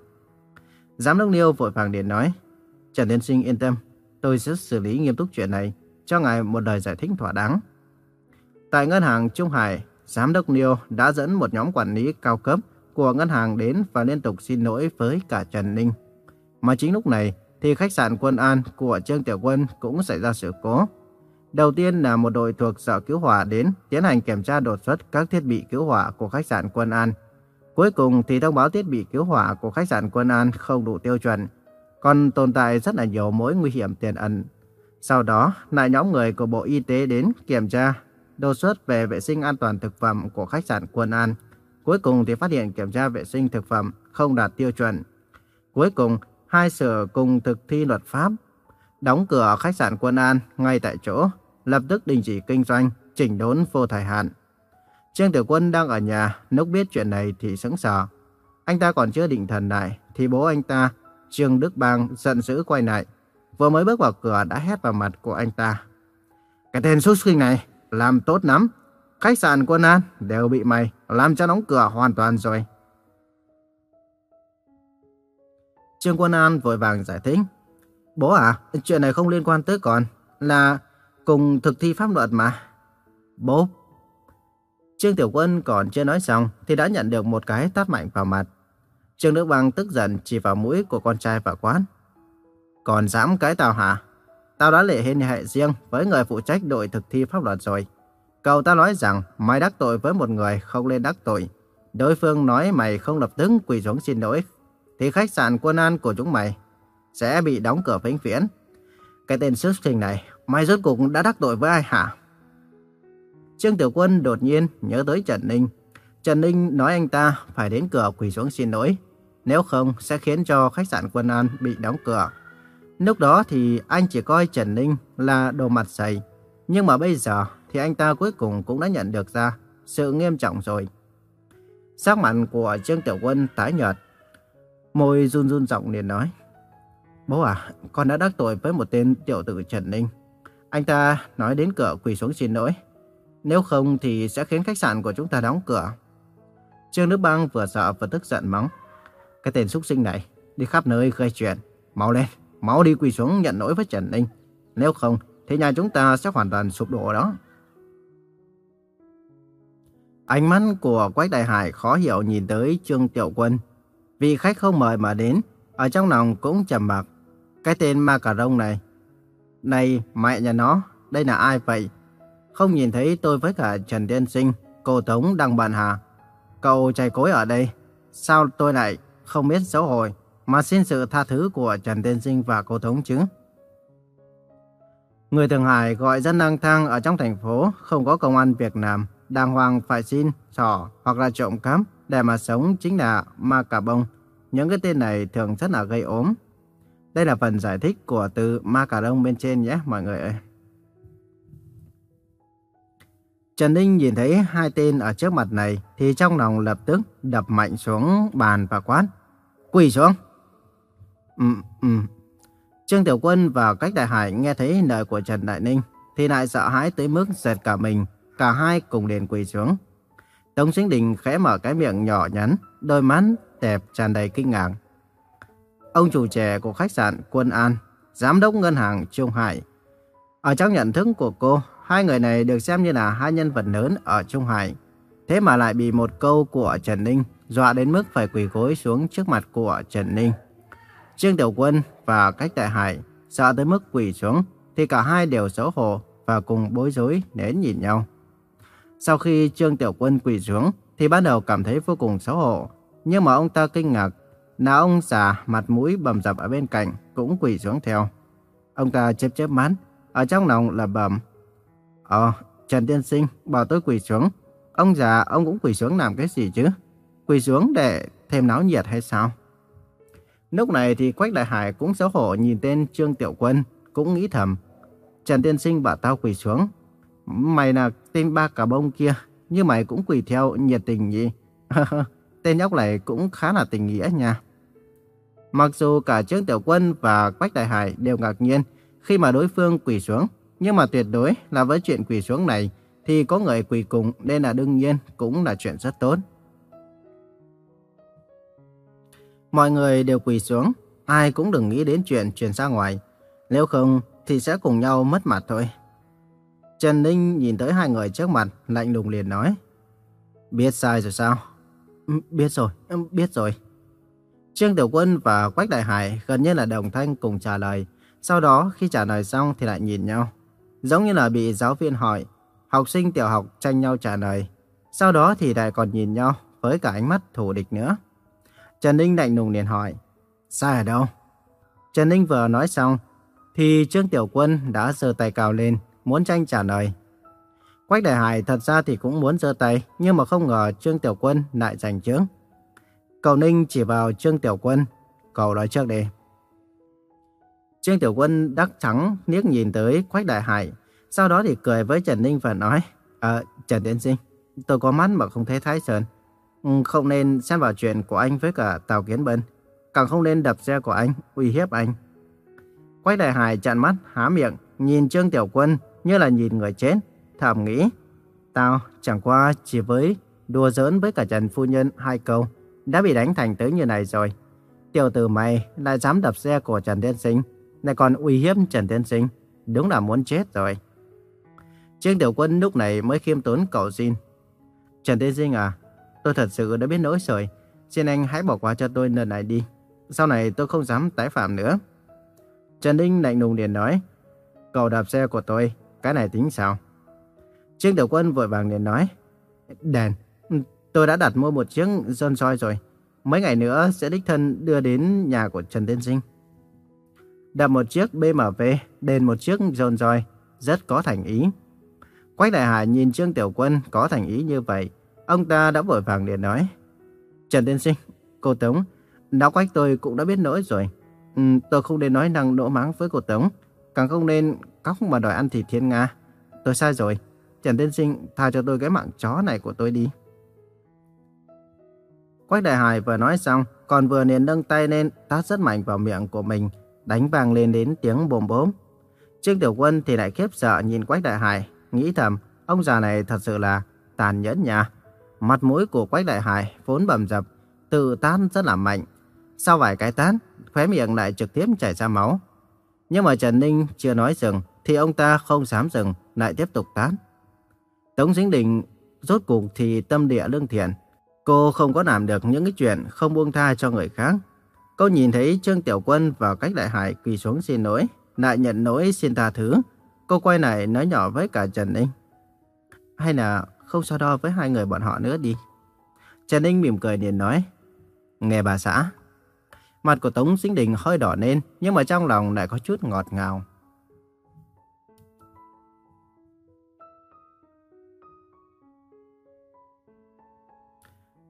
Giám đốc Liêu vội vàng liền nói. Trần Tiên Sinh yên tâm, tôi sẽ xử lý nghiêm túc chuyện này, cho ngài một lời giải thích thỏa đáng. Tại ngân hàng Trung Hải, Giám đốc Niêu đã dẫn một nhóm quản lý cao cấp của ngân hàng đến và liên tục xin lỗi với cả Trần Ninh. Mà chính lúc này thì khách sạn Quân An của Trương Tiểu Quân cũng xảy ra sự cố. Đầu tiên là một đội thuộc sở cứu hỏa đến tiến hành kiểm tra đột xuất các thiết bị cứu hỏa của khách sạn Quân An. Cuối cùng thì thông báo thiết bị cứu hỏa của khách sạn Quân An không đủ tiêu chuẩn, còn tồn tại rất là nhiều mối nguy hiểm tiềm ẩn. Sau đó, lại nhóm người của Bộ Y tế đến kiểm tra đột xuất về vệ sinh an toàn thực phẩm của khách sạn Quân An. Cuối cùng thì phát hiện kiểm tra vệ sinh thực phẩm không đạt tiêu chuẩn. Cuối cùng, hai sở cùng thực thi luật pháp, đóng cửa khách sạn Quân An ngay tại chỗ, lập tức đình chỉ kinh doanh, chỉnh đốn vô thời hạn. Trương Tiểu Quân đang ở nhà, lúc biết chuyện này thì sững sờ. Anh ta còn chưa định thần lại, thì bố anh ta, Trương Đức Bang, giận dữ quay lại. Vừa mới bước vào cửa đã hét vào mặt của anh ta. Cái tên xuất sinh này, làm tốt lắm. Khách sạn Quân An đều bị mày làm cho đóng cửa hoàn toàn rồi. Trương Quân An vội vàng giải thích. Bố à, chuyện này không liên quan tới con, là cùng thực thi pháp luật mà. Bố. Trương Tiểu Quân còn chưa nói xong thì đã nhận được một cái tát mạnh vào mặt. Trương Đức Bang tức giận chỉ vào mũi của con trai và quán còn dám cái tao hả? tao đã lệ liên hệ riêng với người phụ trách đội thực thi pháp luật rồi. Cậu ta nói rằng mày đắc tội với một người không nên đắc tội. Đối phương nói mày không lập tức quỳ xuống xin lỗi, thì khách sạn quân an của chúng mày sẽ bị đóng cửa vĩnh viễn. Cái tên xuất trình này, mày rốt cuộc đã đắc tội với ai hả? Trương Tiểu Quân đột nhiên nhớ tới Trần Ninh. Trần Ninh nói anh ta phải đến cửa quỳ xuống xin lỗi. Nếu không sẽ khiến cho khách sạn quân an bị đóng cửa. Lúc đó thì anh chỉ coi Trần Ninh là đồ mặt dày. Nhưng mà bây giờ thì anh ta cuối cùng cũng đã nhận được ra sự nghiêm trọng rồi. Sắc mặt của Trương Tiểu Quân tái nhợt. Môi run run giọng liền nói. Bố à, con đã đắc tội với một tên tiểu tử Trần Ninh. Anh ta nói đến cửa quỳ xuống xin lỗi. Nếu không thì sẽ khiến khách sạn của chúng ta đóng cửa. Trương Đức Bang vừa sợ vừa tức giận mắng. Cái tên súc sinh này đi khắp nơi gây chuyện. Mau lên, máu đi quỳ xuống nhận lỗi với Trần Ninh. Nếu không thì nhà chúng ta sẽ hoàn toàn sụp đổ đó. Ánh mắt của Quách Đại Hải khó hiểu nhìn tới Trương Tiểu Quân. Vị khách không mời mà đến, ở trong lòng cũng trầm mặc. Cái tên ma cà rông này. Này, mẹ nhà nó, đây là ai vậy? Không nhìn thấy tôi với cả Trần Tiên Sinh, cô Tống đang bàn hà. Cậu chạy cối ở đây, sao tôi lại không biết xấu hổ mà xin sự tha thứ của Trần Tiên Sinh và cô Thống chứ? Người Thượng Hải gọi dân lang thang ở trong thành phố không có công an việc làm, đàng hoàng phải xin, sỏ hoặc là trộm cắp để mà sống chính là ma cà bông. Những cái tên này thường rất là gây ốm. Đây là phần giải thích của từ ma cà đông bên trên nhé mọi người ơi. Trần Ninh nhìn thấy hai tên ở trước mặt này thì trong lòng lập tức đập mạnh xuống bàn và quát. Quỳ xuống. Ừ, ừ. Trương Tiểu Quân và Cách Đại Hải nghe thấy lời của Trần Đại Ninh thì lại sợ hãi tới mức giật cả mình. Cả hai cùng liền quỳ xuống. Tống Sinh Đình khẽ mở cái miệng nhỏ nhắn, đôi mắt đẹp tràn đầy kinh ngạc. Ông chủ trẻ của khách sạn Quân An, giám đốc ngân hàng Trung Hải. Ở trong nhận thức của cô, hai người này được xem như là hai nhân vật lớn ở Trung Hải. Thế mà lại bị một câu của Trần Ninh dọa đến mức phải quỳ gối xuống trước mặt của Trần Ninh. Trương Tiểu Quân và Cách Đại Hải sợ tới mức quỳ xuống thì cả hai đều xấu hổ và cùng bối rối đến nhìn nhau. Sau khi Trương Tiểu Quân quỳ xuống thì ban đầu cảm thấy vô cùng xấu hổ. Nhưng mà ông ta kinh ngạc là ông già mặt mũi bầm dập ở bên cạnh cũng quỳ xuống theo. Ông ta chớp chớp mắt, ở trong lòng là bầm. Ờ, Trần Tiên Sinh bảo tôi quỳ xuống. Ông già, ông cũng quỳ xuống làm cái gì chứ? Quỳ xuống để thêm náo nhiệt hay sao? Lúc này thì Quách Đại Hải cũng xấu hổ nhìn tên Trương Tiểu Quân, cũng nghĩ thầm. Trần Tiên Sinh bảo tao quỳ xuống. Mày là tên ba cà bông kia, nhưng mày cũng quỳ theo nhiệt tình nhỉ? tên nhóc này cũng khá là tình nghĩa nha. Mặc dù cả Trương Tiểu Quân và Quách Đại Hải đều ngạc nhiên khi mà đối phương quỳ xuống, nhưng mà tuyệt đối là với chuyện quỳ xuống này thì có người quỳ cùng nên là đương nhiên cũng là chuyện rất tốt. Mọi người đều quỳ xuống, ai cũng đừng nghĩ đến chuyện truyền ra ngoài. Nếu không thì sẽ cùng nhau mất mặt thôi. Trần Ninh nhìn tới hai người trước mặt, lạnh lùng liền nói. Biết sai rồi sao? Ừ, biết rồi, ừ, biết rồi. Trương Tiểu Quân và Quách Đại Hải gần như là đồng thanh cùng trả lời. Sau đó khi trả lời xong thì lại nhìn nhau. Giống như là bị giáo viên hỏi, học sinh tiểu học tranh nhau trả lời. Sau đó thì lại còn nhìn nhau với cả ánh mắt thù địch nữa. Trần Ninh lạnh lùng liền hỏi, sai ở đâu? Trần Ninh vừa nói xong, thì Trương Tiểu Quân đã giơ tay cao lên, muốn tranh trả lời. Quách Đại Hải thật ra thì cũng muốn giơ tay, nhưng mà không ngờ Trương Tiểu Quân lại giành trước. Cậu Ninh chỉ vào Trương Tiểu Quân, cậu nói trước đi. Trương Tiểu Quân đắc trắng liếc nhìn tới Quách Đại Hải, sau đó thì cười với Trần Ninh và nói, Ờ, Trần Tiến Sinh, tôi có mắt mà không thấy Thái Sơn. Không nên xem vào chuyện của anh với cả Tào Kiến Bân, càng không nên đập xe của anh, uy hiếp anh. Quách Đại Hải chặn mắt, há miệng, nhìn Trương Tiểu Quân như là nhìn người chết, thầm nghĩ. Tao chẳng qua chỉ với đùa giỡn với cả Trần Phu Nhân hai câu, đã bị đánh thành tới như này rồi. Tiểu tử mày lại dám đập xe của Trần Tiên Sinh, lại còn uy hiếp Trần Tiên Sinh, đúng là muốn chết rồi. Trương Tiểu Quân lúc này mới khiêm tốn cầu xin. Trần Tiên Sinh à, tôi thật sự đã biết lỗi rồi, xin anh hãy bỏ qua cho tôi lần này đi. Sau này tôi không dám tái phạm nữa. Trần Ninh lạnh lùng liền nói, cậu đạp xe của tôi, cái này tính sao? Trương Tiểu Quân vội vàng liền nói. Đèn, tôi đã đặt mua một chiếc John soi rồi. Mấy ngày nữa sẽ đích thân đưa đến nhà của Trần Tiên Sinh. Đặt một chiếc BMW, đền một chiếc John soi, rất có thành ý. Quách Đại Hải nhìn Trương Tiểu Quân có thành ý như vậy, ông ta đã vội vàng để nói. Trần Tiên Sinh, cô Tống, Lão Quách tôi cũng đã biết lỗi rồi. Ừ, tôi không nên nói năng nỗ mắng với cô Tống, càng không nên cóc mà đòi ăn thịt thiên Nga. Tôi sai rồi. Trần Tiên Sinh tha cho tôi cái mạng chó này của tôi đi. Quách Đại Hải vừa nói xong, còn vừa liền nâng tay lên tát rất mạnh vào miệng của mình, đánh vang lên đến tiếng bồm bốm. Trương Tiểu Quân thì lại khiếp sợ nhìn Quách Đại Hải, nghĩ thầm, ông già này thật sự là tàn nhẫn nha. Mặt mũi của Quách Đại Hải vốn bầm dập, tự tán rất là mạnh. Sau vài cái tát, khóe miệng lại trực tiếp chảy ra máu. Nhưng mà Trần Ninh chưa nói dừng, thì ông ta không dám dừng, lại tiếp tục tát. Tống Dính Đình rốt cuộc thì tâm địa lương thiện. Cô không có làm được những cái chuyện không buông tha cho người khác. Cô nhìn thấy Trương Tiểu Quân vào cách đại hải quỳ xuống xin lỗi, lại nhận lỗi xin tha thứ. Cô quay lại nói nhỏ với cả Trần Ninh. Hay là không so đo với hai người bọn họ nữa đi. Trần Ninh mỉm cười liền nói. Nghe bà xã. Mặt của Tống Sinh Đình hơi đỏ lên, nhưng mà trong lòng lại có chút ngọt ngào.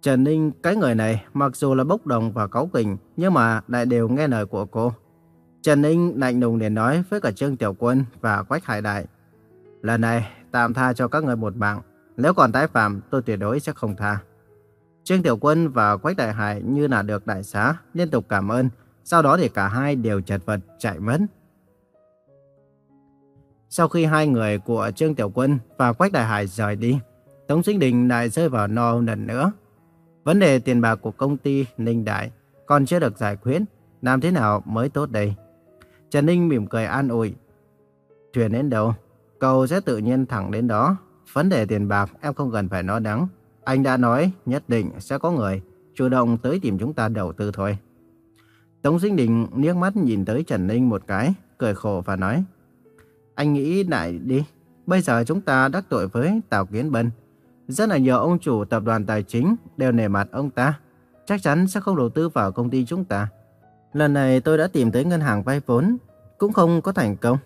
Trần Ninh, cái người này, mặc dù là bốc đồng và cáu kỉnh, nhưng mà lại đều nghe lời của cô. Trần Ninh lạnh lùng để nói với cả Trương Tiểu Quân và Quách Hải Đại. Lần này, tạm tha cho các người một mạng. Nếu còn tái phạm, tôi tuyệt đối sẽ không tha. Trương Tiểu Quân và Quách Đại Hải như là được đại xá, liên tục cảm ơn. Sau đó thì cả hai đều chật vật chạy mất. Sau khi hai người của Trương Tiểu Quân và Quách Đại Hải rời đi, Tống Sinh Đình lại rơi vào no lần nữa. Vấn đề tiền bạc của công ty Ninh Đại còn chưa được giải quyết, làm thế nào mới tốt đây? Trần Ninh mỉm cười an ủi. Thuyền đến đâu, cầu sẽ tự nhiên thẳng đến đó. Vấn đề tiền bạc em không cần phải nói đắng. Anh đã nói nhất định sẽ có người chủ động tới tìm chúng ta đầu tư thôi. Tống Dinh Đình liếc mắt nhìn tới Trần Ninh một cái, cười khổ và nói. Anh nghĩ lại đi, bây giờ chúng ta đắc tội với Tào Kiến Bân. Rất là nhiều ông chủ tập đoàn tài chính đều nề mặt ông ta. Chắc chắn sẽ không đầu tư vào công ty chúng ta. Lần này tôi đã tìm tới ngân hàng vay vốn, cũng không có thành công.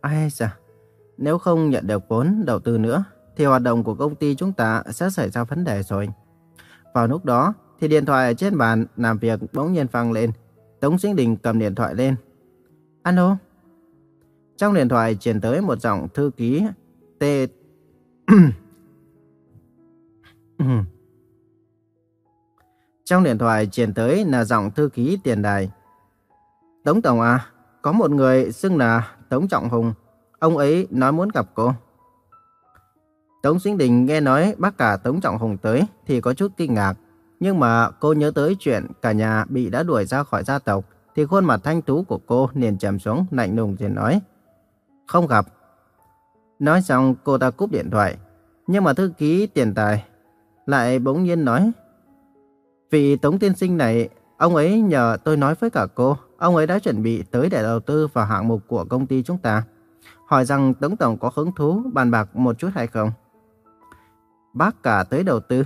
Ai da, nếu không nhận được vốn đầu tư nữa, thì hoạt động của công ty chúng ta sẽ xảy ra vấn đề rồi. Vào lúc đó, thì điện thoại ở trên bàn làm việc bỗng nhiên vang lên. Tống Sinh Đình cầm điện thoại lên. Alo? Trong điện thoại truyền tới một giọng thư ký T... Trong điện thoại truyền tới là giọng thư ký tiền đài. Tống Tổng à, có một người xưng là Tống Trọng Hùng. Ông ấy nói muốn gặp cô. Tống Sinh Đình nghe nói bác cả Tống Trọng Hùng tới thì có chút kinh ngạc. Nhưng mà cô nhớ tới chuyện cả nhà bị đã đuổi ra khỏi gia tộc thì khuôn mặt thanh tú của cô liền trầm xuống lạnh lùng rồi nói. Không gặp. Nói xong cô ta cúp điện thoại. Nhưng mà thư ký tiền tài lại bỗng nhiên nói. vì Tống Tiên Sinh này, ông ấy nhờ tôi nói với cả cô, ông ấy đã chuẩn bị tới để đầu tư vào hạng mục của công ty chúng ta. Hỏi rằng Tống Tổng có hứng thú bàn bạc một chút hay không? Bác cả tới đầu tư.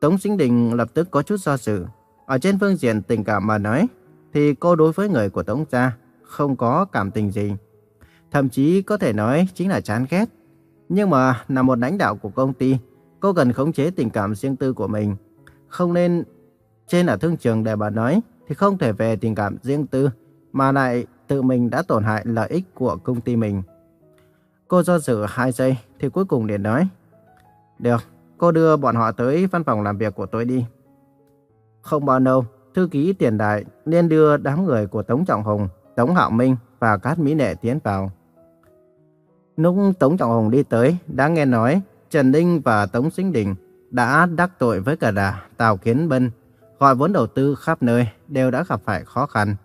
Tống Sinh Đình lập tức có chút do dự. Ở trên phương diện tình cảm mà nói, thì cô đối với người của Tống gia không có cảm tình gì. Thậm chí có thể nói chính là chán ghét. Nhưng mà là một lãnh đạo của công ty, cô cần khống chế tình cảm riêng tư của mình. Không nên trên ở thương trường để bà nói thì không thể về tình cảm riêng tư mà lại tự mình đã tổn hại lợi ích của công ty mình. Cô do dự hai giây thì cuối cùng liền nói. Được, cô đưa bọn họ tới văn phòng làm việc của tôi đi. Không bao lâu, thư ký tiền đại nên đưa đám người của Tống Trọng Hùng, Tống Hạo Minh và Cát Mỹ Nệ tiến vào. Lúc Tống Trọng Hùng đi tới, đã nghe nói Trần Ninh và Tống Sinh Đình đã đắc tội với cả đà Tào Kiến Bân, gọi vốn đầu tư khắp nơi đều đã gặp phải khó khăn.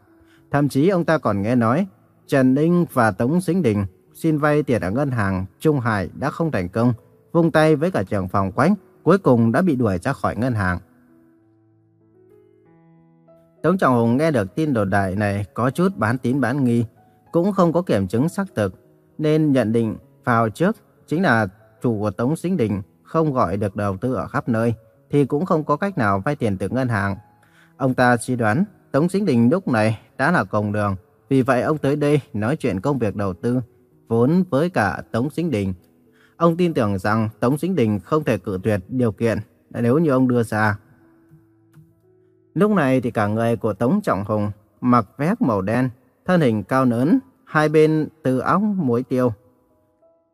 Thậm chí ông ta còn nghe nói Trần Ninh và Tống Sinh Đình xin vay tiền ở ngân hàng Trung Hải đã không thành công, vung tay với cả trưởng phòng quánh, cuối cùng đã bị đuổi ra khỏi ngân hàng. Tống Trọng Hùng nghe được tin đồn đại này có chút bán tín bán nghi, cũng không có kiểm chứng xác thực, nên nhận định vào trước chính là chủ của Tống Sinh Đình không gọi được đầu tư ở khắp nơi, thì cũng không có cách nào vay tiền từ ngân hàng. Ông ta suy đoán Tống Sinh Đình lúc này đã là cộng đường, vì vậy ông tới đây nói chuyện công việc đầu tư, vốn với cả Tống Sinh Đình. Ông tin tưởng rằng Tống Sinh Đình không thể cự tuyệt điều kiện nếu như ông đưa ra. Lúc này thì cả người của Tống Trọng Hùng mặc vest màu đen, thân hình cao lớn, hai bên từ óng muối tiêu.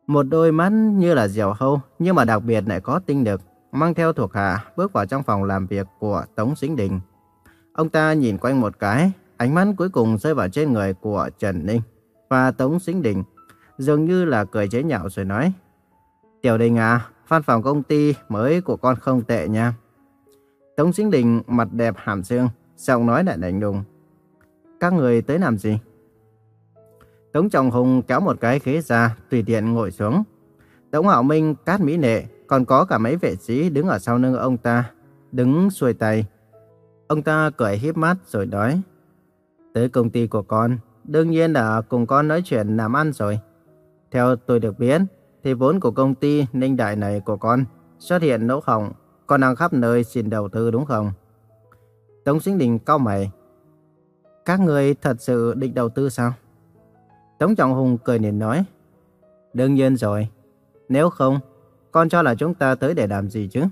Một đôi mắt như là diều hâu, nhưng mà đặc biệt lại có tinh lực, mang theo thuộc hạ bước vào trong phòng làm việc của Tống Sinh Đình. Ông ta nhìn quanh một cái, ánh mắt cuối cùng rơi vào trên người của Trần Ninh và Tống Sinh Đình, dường như là cười chế nhạo rồi nói. Tiểu Đình à, văn phòng công ty mới của con không tệ nha. Tống Sinh Đình mặt đẹp hàm xương, giọng nói lại lạnh lùng. Các người tới làm gì? Tống Trọng Hùng kéo một cái ghế ra, tùy tiện ngồi xuống. Tống Hạo Minh, Cát Mỹ Nệ, còn có cả mấy vệ sĩ đứng ở sau lưng ông ta, đứng xuôi tay. Ông ta cười híp mắt rồi nói, tới công ty của con, đương nhiên là cùng con nói chuyện làm ăn rồi. Theo tôi được biết, thì vốn của công ty Ninh Đại này của con xuất hiện lỗ hổng, con đang khắp nơi xin đầu tư đúng không? Tống Sinh Đình cau mày. Các người thật sự định đầu tư sao? Tống Trọng Hùng cười nhìn nói. Đương nhiên rồi. Nếu không, con cho là chúng ta tới để làm gì chứ?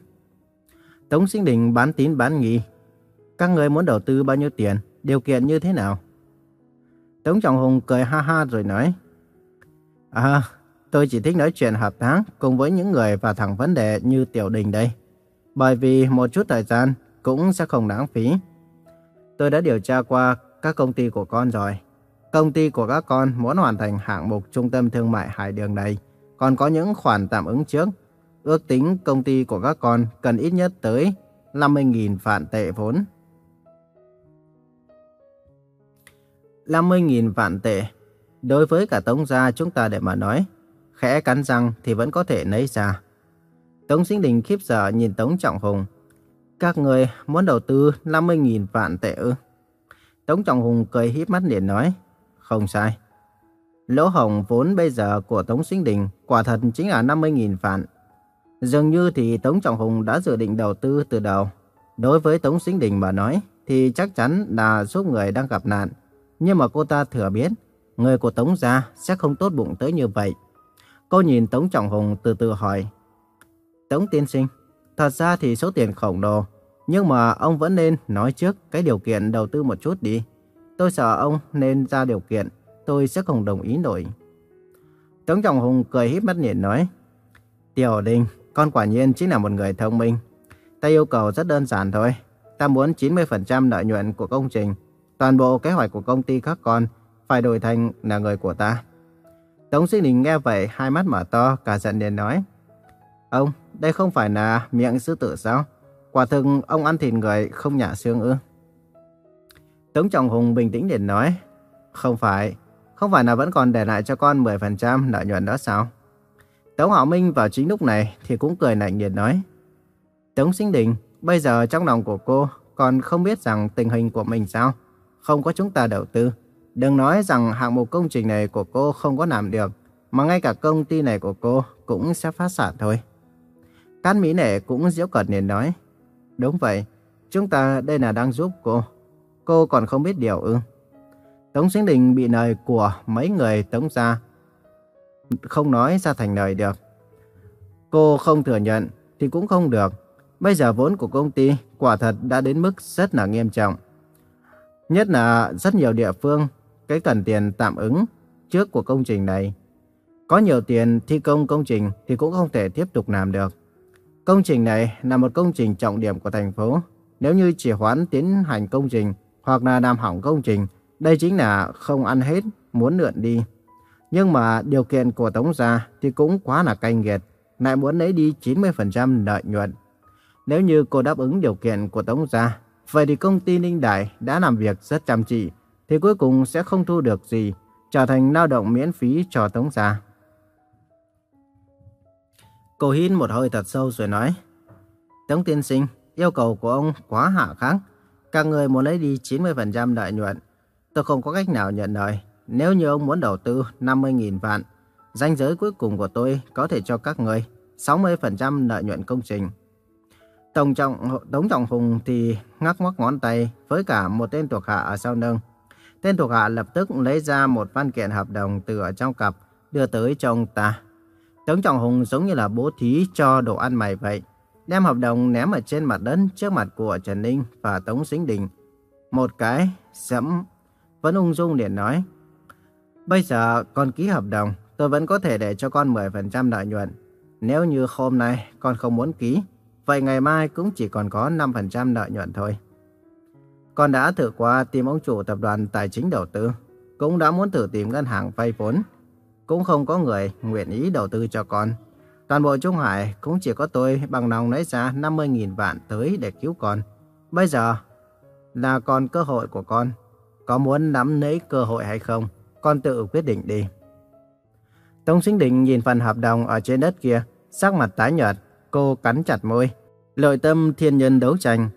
Tống Sinh Đình bán tín bán nghi. Các người muốn đầu tư bao nhiêu tiền? Điều kiện như thế nào? Tống Trọng Hùng cười ha ha rồi nói. À, tôi chỉ thích nói chuyện hợp tác cùng với những người và thẳng vấn đề như Tiểu Đình đây. Bởi vì một chút thời gian cũng sẽ không đáng phí. Tôi đã điều tra qua các công ty của con rồi. Công ty của các con muốn hoàn thành hạng mục trung tâm thương mại Hải Đường này, còn có những khoản tạm ứng trước. Ước tính công ty của các con cần ít nhất tới 50.000 vạn tệ vốn. 50.000 vạn tệ. Đối với cả Tống gia chúng ta để mà nói, khẽ cắn răng thì vẫn có thể lấy ra. Tống Sinh Đình khiếp sợ nhìn Tống Trọng Hùng. Các người muốn đầu tư 50.000 vạn tệ ư? Tống Trọng Hùng cười híp mắt liền nói. Không sai. Lỗ hồng vốn bây giờ của Tống Sinh Đình quả thật chính là 50.000 vạn. Dường như thì Tống Trọng Hùng đã dự định đầu tư từ đầu. Đối với Tống Sinh Đình mà nói thì chắc chắn là giúp người đang gặp nạn. Nhưng mà cô ta thừa biết, người của Tống gia sẽ không tốt bụng tới như vậy. Cô nhìn Tống Trọng Hùng từ từ hỏi. Tống tiên sinh, thật ra thì số tiền khổng lồ, nhưng mà ông vẫn nên nói trước cái điều kiện đầu tư một chút đi. Tôi sợ ông nên ra điều kiện, tôi sẽ không đồng ý nổi. Tống Trọng Hùng cười híp mắt nhìn nói, Tiểu Đình, con quả nhiên chính là một người thông minh. Ta yêu cầu rất đơn giản thôi. Ta muốn 90% lợi nhuận của công trình, toàn bộ kế hoạch của công ty các con phải đổi thành là người của ta. Tống Sinh Đình nghe vậy, hai mắt mở to, cả giận liền nói, Ông, đây không phải là miệng sư tử sao? Quả thực ông ăn thịt người không nhả xương ư? Tống Trọng Hùng bình tĩnh liền nói, không phải, không phải là vẫn còn để lại cho con 10% lợi nhuận đó sao? Tống Hạo Minh vào chính lúc này thì cũng cười lạnh liền nói, Tống Sinh Đình, bây giờ trong lòng của cô còn không biết rằng tình hình của mình sao? Không có chúng ta đầu tư. Đừng nói rằng hạng mục công trình này của cô không có làm được, mà ngay cả công ty này của cô cũng sẽ phá sản thôi. Cát Mỹ Nệ cũng diễu cợt liền nói, đúng vậy, chúng ta đây là đang giúp cô cô còn không biết điều ư? Tống Sinh Đình bị lời của mấy người tống ra, không nói ra thành lời được. Cô không thừa nhận thì cũng không được. Bây giờ vốn của công ty quả thật đã đến mức rất là nghiêm trọng. Nhất là rất nhiều địa phương, cái cần tiền tạm ứng trước của công trình này. Có nhiều tiền thi công công trình thì cũng không thể tiếp tục làm được. Công trình này là một công trình trọng điểm của thành phố. Nếu như chỉ hoãn tiến hành công trình hoặc là làm hỏng công trình, đây chính là không ăn hết, muốn lượn đi. Nhưng mà điều kiện của Tống Gia thì cũng quá là cay nghiệt, lại muốn lấy đi 90% lợi nhuận. Nếu như cô đáp ứng điều kiện của Tống Gia, vậy thì công ty Ninh Đại đã làm việc rất chăm chỉ, thì cuối cùng sẽ không thu được gì, trở thành lao động miễn phí cho Tống Gia. Cô hít một hơi thật sâu rồi nói, Tống tiên sinh, yêu cầu của ông quá hạ khắc. Các người muốn lấy đi 90% lợi nhuận. Tôi không có cách nào nhận lời. Nếu như ông muốn đầu tư 50.000 vạn, danh giới cuối cùng của tôi có thể cho các người 60% lợi nhuận công trình. Tổng trọng Tống Trọng Hùng thì ngắc ngoắc ngón tay với cả một tên thuộc hạ ở sau lưng. Tên thuộc hạ lập tức lấy ra một văn kiện hợp đồng từ ở trong cặp, đưa tới cho ông ta. Tống Trọng Hùng giống như là bố thí cho đồ ăn mày vậy. Đem hợp đồng ném ở trên mặt đất trước mặt của Trần Ninh và Tống Sinh Đình. Một cái, sẫm, vẫn ung dung để nói. Bây giờ con ký hợp đồng, tôi vẫn có thể để cho con 10% lợi nhuận. Nếu như hôm nay con không muốn ký, vậy ngày mai cũng chỉ còn có 5% lợi nhuận thôi. Con đã thử qua tìm ông chủ tập đoàn tài chính đầu tư, cũng đã muốn thử tìm ngân hàng vay vốn. Cũng không có người nguyện ý đầu tư cho con. Toàn bộ Trung Hải cũng chỉ có tôi bằng lòng lấy ra 50.000 vạn tới để cứu con. Bây giờ là còn cơ hội của con. Có muốn nắm lấy cơ hội hay không? Con tự quyết định đi. Tống Sinh Đình nhìn phần hợp đồng ở trên đất kia, sắc mặt tái nhợt, cô cắn chặt môi. Lợi tâm thiên nhân đấu tranh.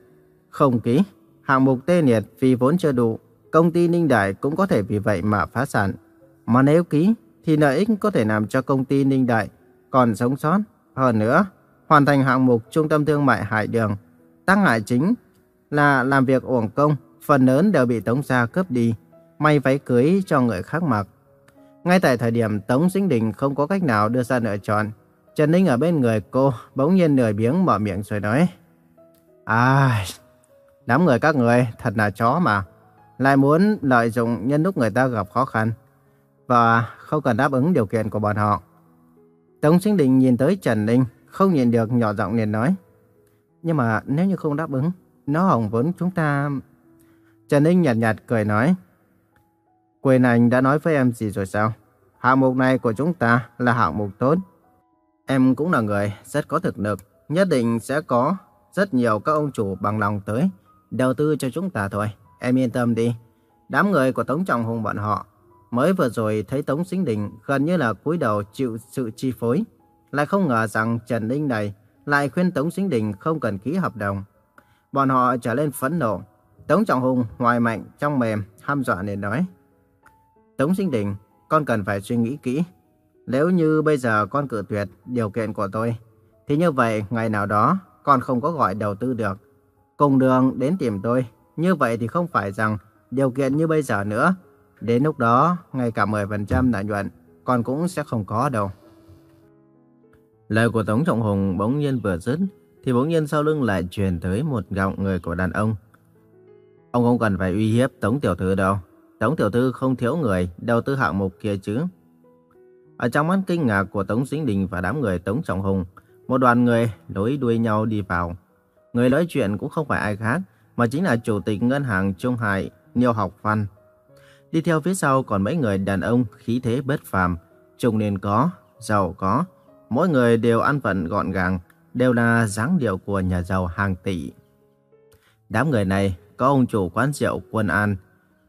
Không ký, hạng mục tê liệt vì vốn chưa đủ, công ty Ninh Đại cũng có thể vì vậy mà phá sản. Mà nếu ký, thì lợi ích có thể làm cho công ty Ninh Đại còn sống sót. Hơn nữa, hoàn thành hạng mục trung tâm thương mại Hải Đường. tác hại chính là làm việc uổng công, phần lớn đều bị Tống Gia cướp đi, may váy cưới cho người khác mặc. Ngay tại thời điểm Tống Sinh Đình không có cách nào đưa ra lựa chọn, Trần Ninh ở bên người cô bỗng nhiên nửa biếng mở miệng rồi nói. À, đám người các người thật là chó mà, lại muốn lợi dụng nhân lúc người ta gặp khó khăn và không cần đáp ứng điều kiện của bọn họ. Tống Sinh Đình nhìn tới Trần Ninh, không nhìn được nhỏ giọng liền nói. Nhưng mà nếu như không đáp ứng, nó hỏng vốn chúng ta... Trần Ninh nhạt nhạt cười nói. Quyền Anh đã nói với em gì rồi sao? Hạng mục này của chúng ta là hạng mục tốt. Em cũng là người rất có thực lực, nhất định sẽ có rất nhiều các ông chủ bằng lòng tới đầu tư cho chúng ta thôi. Em yên tâm đi. Đám người của Tống Trọng Hùng bọn họ mới vừa rồi thấy Tống Sinh Đình gần như là cúi đầu chịu sự chi phối. Lại không ngờ rằng Trần Ninh này lại khuyên Tống Sinh Đình không cần ký hợp đồng. Bọn họ trở lên phẫn nộ. Tống Trọng Hùng ngoài mạnh trong mềm, ham dọa nên nói. Tống Sinh Đình, con cần phải suy nghĩ kỹ. Nếu như bây giờ con cự tuyệt điều kiện của tôi, thì như vậy ngày nào đó con không có gọi đầu tư được. Cùng đường đến tìm tôi, như vậy thì không phải rằng điều kiện như bây giờ nữa. Đến lúc đó, ngay cả 10% lợi nhuận, còn cũng sẽ không có đâu. Lời của Tống Trọng Hùng bỗng nhiên vừa dứt, thì bỗng nhiên sau lưng lại truyền tới một giọng người của đàn ông. Ông không cần phải uy hiếp Tống Tiểu Thư đâu. Tống Tiểu Thư không thiếu người đầu tư hạng mục kia chứ. Ở trong mắt kinh ngạc của Tống Dính Đình và đám người Tống Trọng Hùng, một đoàn người lối đuôi nhau đi vào. Người nói chuyện cũng không phải ai khác, mà chính là Chủ tịch Ngân hàng Trung Hải, Niêu Học Văn. Đi theo phía sau còn mấy người đàn ông khí thế bất phàm, trung niên có, giàu có. Mỗi người đều ăn vận gọn gàng, đều là dáng điệu của nhà giàu hàng tỷ. Đám người này có ông chủ quán rượu Quân An,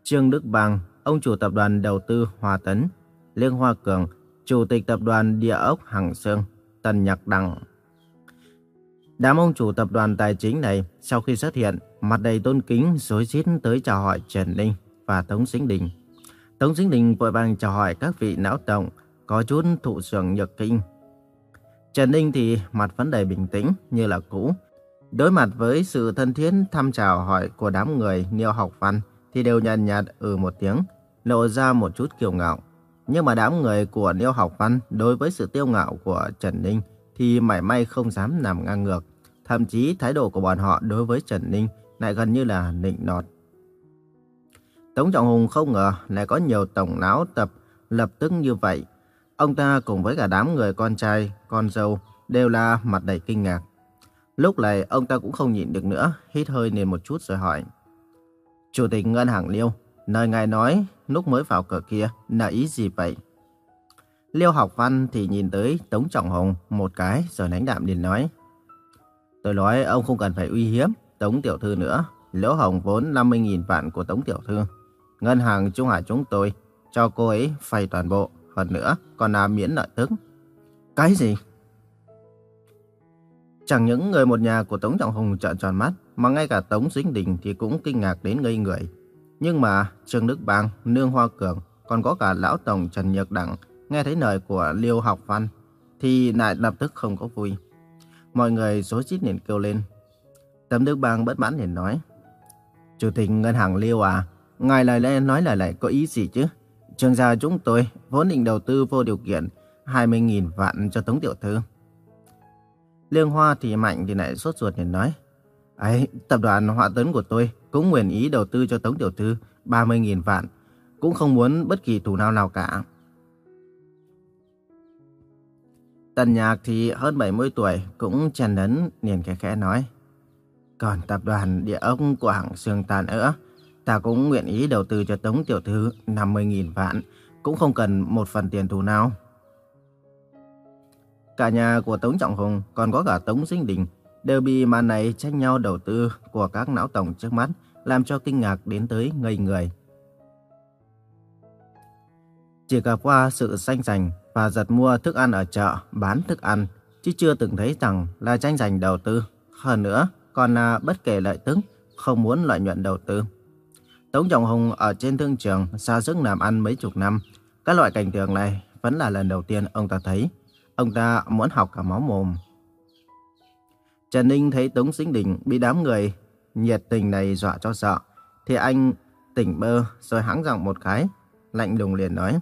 Trương Đức Bằng, ông chủ tập đoàn đầu tư Hòa Tấn, Lương Hoa Cường, chủ tịch tập đoàn Địa ốc Hằng Sương, Tần Nhạc Đằng. Đám ông chủ tập đoàn tài chính này sau khi xuất hiện, mặt đầy tôn kính rối rít tới chào hỏi Trần Ninh và Tống Sinh Đình. Tống Sinh Đình vội vàng chào hỏi các vị lão tổng, có chút thụ sưởng nhược kinh. Trần Ninh thì mặt vẫn đầy bình tĩnh như là cũ. Đối mặt với sự thân thiết thăm chào hỏi của đám người niêu học văn thì đều nhàn nhạt ừ một tiếng, lộ ra một chút kiêu ngạo. Nhưng mà đám người của niêu học văn đối với sự tiêu ngạo của Trần Ninh thì mảy may không dám nằm ngang ngược. Thậm chí thái độ của bọn họ đối với Trần Ninh lại gần như là nịnh nọt. Tống Trọng Hùng không ngờ lại có nhiều tổng não tập lập tức như vậy. Ông ta cùng với cả đám người con trai, con dâu đều là mặt đầy kinh ngạc. Lúc này ông ta cũng không nhịn được nữa, hít hơi lên một chút rồi hỏi. Chủ tịch Ngân hàng Liêu, nơi ngài nói lúc mới vào cửa kia là ý gì vậy? Liêu học văn thì nhìn tới Tống Trọng hồng một cái rồi đánh đạm liền nói. Tôi nói ông không cần phải uy hiếp Tống Tiểu Thư nữa. Lỗ hồng vốn 50.000 vạn của Tống Tiểu Thư. Ngân hàng Trung Hải chúng tôi cho cô ấy vay toàn bộ. Hơn nữa còn là miễn nợ tức. Cái gì? Chẳng những người một nhà của Tống Trọng Hùng trợn tròn mắt, mà ngay cả Tống Dính Đình thì cũng kinh ngạc đến ngây người. Nhưng mà Trương Đức Bang, Nương Hoa Cường, còn có cả Lão Tổng Trần Nhược Đặng nghe thấy lời của Liêu Học Văn thì lại lập tức không có vui. Mọi người rối rít liền kêu lên. Tấm Đức Bang bất mãn liền nói. Chủ tịch ngân hàng Liêu à, ngài lời lẽ nói lời lại có ý gì chứ? Trường gia chúng tôi vốn định đầu tư vô điều kiện 20.000 vạn cho Tống Tiểu Thư. Lương Hoa thì mạnh thì lại sốt ruột liền nói. Ấy, tập đoàn họa tấn của tôi cũng nguyện ý đầu tư cho Tống Tiểu Thư 30.000 vạn, cũng không muốn bất kỳ thủ nào nào cả. Tần Nhạc thì hơn 70 tuổi cũng chần lấn liền khẽ khẽ nói. Còn tập đoàn địa ốc của hãng Sương Tàn nữa, ta cũng nguyện ý đầu tư cho Tống Tiểu Thư 50.000 vạn, cũng không cần một phần tiền thù nào. Cả nhà của Tống Trọng Hùng còn có cả Tống Sinh Đình đều bị màn này tranh nhau đầu tư của các não tổng trước mắt làm cho kinh ngạc đến tới ngây người. Chỉ gặp qua sự xanh giành và giật mua thức ăn ở chợ, bán thức ăn, chứ chưa từng thấy rằng là tranh giành đầu tư. Hơn nữa, còn là bất kể lợi tức, không muốn lợi nhuận đầu tư. Tống Trọng Hùng ở trên thương trường xa sức làm ăn mấy chục năm. Các loại cảnh tượng này vẫn là lần đầu tiên ông ta thấy. Ông ta muốn học cả máu mồm. Trần Ninh thấy Tống Sinh Đình bị đám người nhiệt tình này dọa cho sợ. Thì anh tỉnh bơ rồi hắng giọng một cái, lạnh lùng liền nói.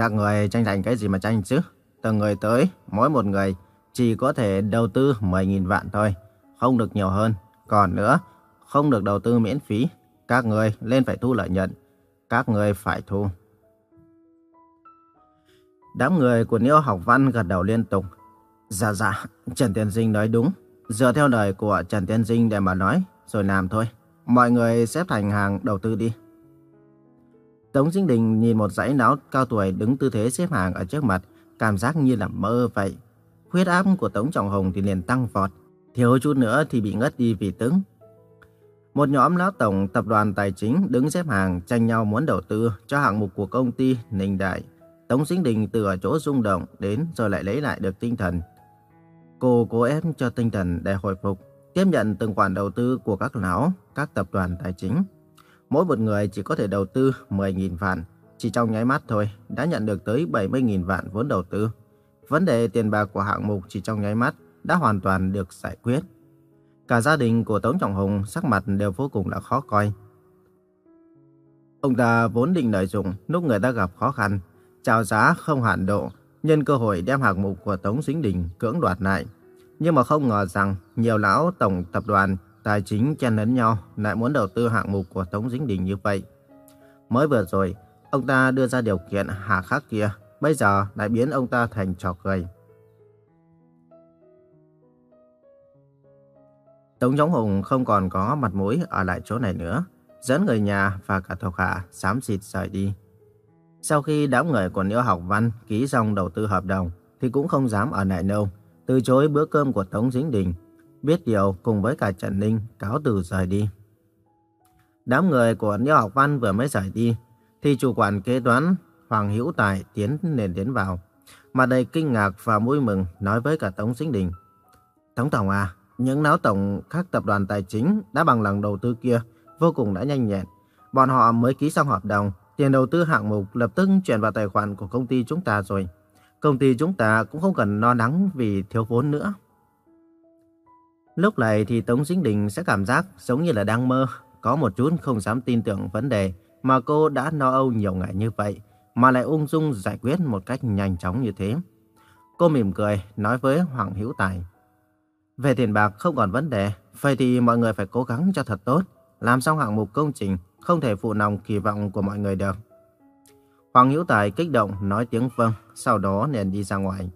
Các người tranh giành cái gì mà tranh chứ? Từng người tới, mỗi một người chỉ có thể đầu tư 10.000 vạn thôi, không được nhiều hơn. Còn nữa, không được đầu tư miễn phí. Các người lên phải thu lợi nhuận. Các người phải thu. Đám người của Niêu học văn gật đầu liên tục. Dạ dạ, Trần Tiên Dinh nói đúng. Dựa theo lời của Trần Tiên Dinh để mà nói, rồi làm thôi. Mọi người xếp thành hàng đầu tư đi. Tống Dinh Đình nhìn một dãy lão cao tuổi đứng tư thế xếp hàng ở trước mặt, cảm giác như là mơ vậy. Huyết áp của Tống Trọng Hồng thì liền tăng vọt, thiếu chút nữa thì bị ngất đi vì tướng. Một nhóm lão tổng tập đoàn tài chính đứng xếp hàng tranh nhau muốn đầu tư cho hạng mục của công ty Ninh Đại. Tống Dinh Đình từ ở chỗ rung động đến rồi lại lấy lại được tinh thần. Cô cố ép cho tinh thần để hồi phục, tiếp nhận từng khoản đầu tư của các lão, các tập đoàn tài chính. Mỗi một người chỉ có thể đầu tư 10.000 vạn, chỉ trong nháy mắt thôi đã nhận được tới 70.000 vạn vốn đầu tư. Vấn đề tiền bạc của hạng mục chỉ trong nháy mắt đã hoàn toàn được giải quyết. Cả gia đình của Tống Trọng Hùng sắc mặt đều vô cùng là khó coi. Ông ta vốn định lợi dụng lúc người ta gặp khó khăn, chào giá không hạn độ, nhân cơ hội đem hạng mục của Tống Dính Đình cưỡng đoạt lại. Nhưng mà không ngờ rằng nhiều lão tổng tập đoàn tài chính chen lấn nhau lại muốn đầu tư hạng mục của Tống Dính Đình như vậy. Mới vừa rồi, ông ta đưa ra điều kiện hà khắc kia, bây giờ lại biến ông ta thành trò cười. Tống Giống Hùng không còn có mặt mũi ở lại chỗ này nữa, dẫn người nhà và cả thuộc hạ xám xịt rời đi. Sau khi đám người của Liễu Học Văn ký xong đầu tư hợp đồng, thì cũng không dám ở lại đâu, từ chối bữa cơm của Tống Dính Đình, biết điều cùng với cả Trần Ninh cáo từ rời đi. Đám người của Liễu Học Văn vừa mới rời đi, thì chủ quản kế toán Hoàng Hữu Tài tiến lên tiến vào, mà đầy kinh ngạc và vui mừng nói với cả Tống Sinh Đình. Tống Tổng à, những náo tổng các tập đoàn tài chính đã bằng lòng đầu tư kia vô cùng đã nhanh nhẹn. Bọn họ mới ký xong hợp đồng, tiền đầu tư hạng mục lập tức chuyển vào tài khoản của công ty chúng ta rồi. Công ty chúng ta cũng không cần lo lắng vì thiếu vốn nữa. Lúc này thì Tống Dính Đình sẽ cảm giác giống như là đang mơ, có một chút không dám tin tưởng vấn đề mà cô đã lo âu nhiều ngày như vậy, mà lại ung dung giải quyết một cách nhanh chóng như thế. Cô mỉm cười nói với Hoàng Hữu Tài. Về tiền bạc không còn vấn đề, vậy thì mọi người phải cố gắng cho thật tốt, làm xong hạng mục công trình, không thể phụ lòng kỳ vọng của mọi người được. Hoàng Hữu Tài kích động nói tiếng vâng, sau đó liền đi ra ngoài.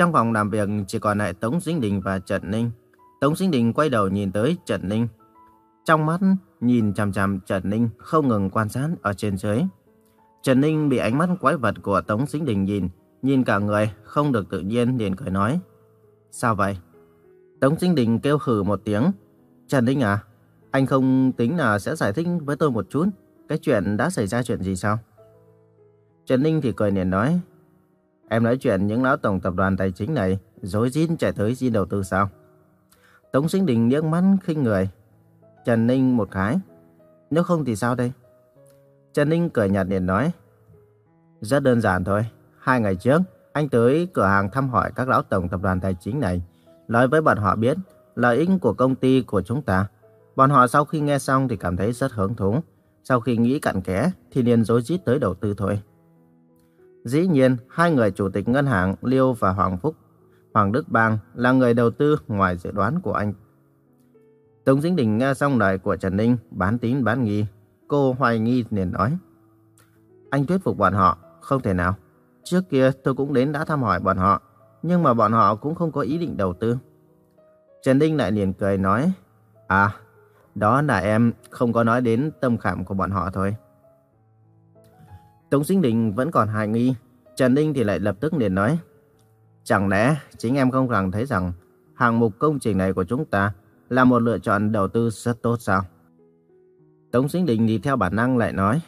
Trong phòng làm việc chỉ còn lại Tống Sinh Đình và Trần Ninh. Tống Sinh Đình quay đầu nhìn tới Trần Ninh. Trong mắt nhìn chằm chằm Trần Ninh không ngừng quan sát ở trên dưới. Trần Ninh bị ánh mắt quái vật của Tống Sinh Đình nhìn, nhìn cả người không được tự nhiên liền cười nói. Sao vậy? Tống Sinh Đình kêu khử một tiếng. Trần Ninh à, anh không tính là sẽ giải thích với tôi một chút cái chuyện đã xảy ra chuyện gì sao? Trần Ninh thì cười liền nói. Em nói chuyện những lão tổng tập đoàn tài chính này dối rít chạy tới xin đầu tư sao? Tống Sinh Đình liếc mắt khinh người. Trần Ninh một cái. Nếu không thì sao đây? Trần Ninh cười nhạt liền nói. Rất đơn giản thôi. Hai ngày trước, anh tới cửa hàng thăm hỏi các lão tổng tập đoàn tài chính này, nói với bọn họ biết lợi ích của công ty của chúng ta. Bọn họ sau khi nghe xong thì cảm thấy rất hứng thú. Sau khi nghĩ cặn kẽ thì liền dối rít tới đầu tư thôi. Dĩ nhiên, hai người chủ tịch ngân hàng Liêu và Hoàng Phúc, Hoàng Đức Bang là người đầu tư ngoài dự đoán của anh. Tống Dĩnh Đình nghe xong lời của Trần Ninh bán tín bán nghi. Cô hoài nghi liền nói. Anh thuyết phục bọn họ, không thể nào. Trước kia tôi cũng đến đã thăm hỏi bọn họ, nhưng mà bọn họ cũng không có ý định đầu tư. Trần Ninh lại liền cười nói, À, đó là em không có nói đến tâm khảm của bọn họ thôi. Tống Sinh Đình vẫn còn hài nghi, Trần Ninh thì lại lập tức liền nói, Chẳng lẽ chính em không rằng thấy rằng hạng mục công trình này của chúng ta là một lựa chọn đầu tư rất tốt sao? Tống Sinh Đình thì theo bản năng lại nói,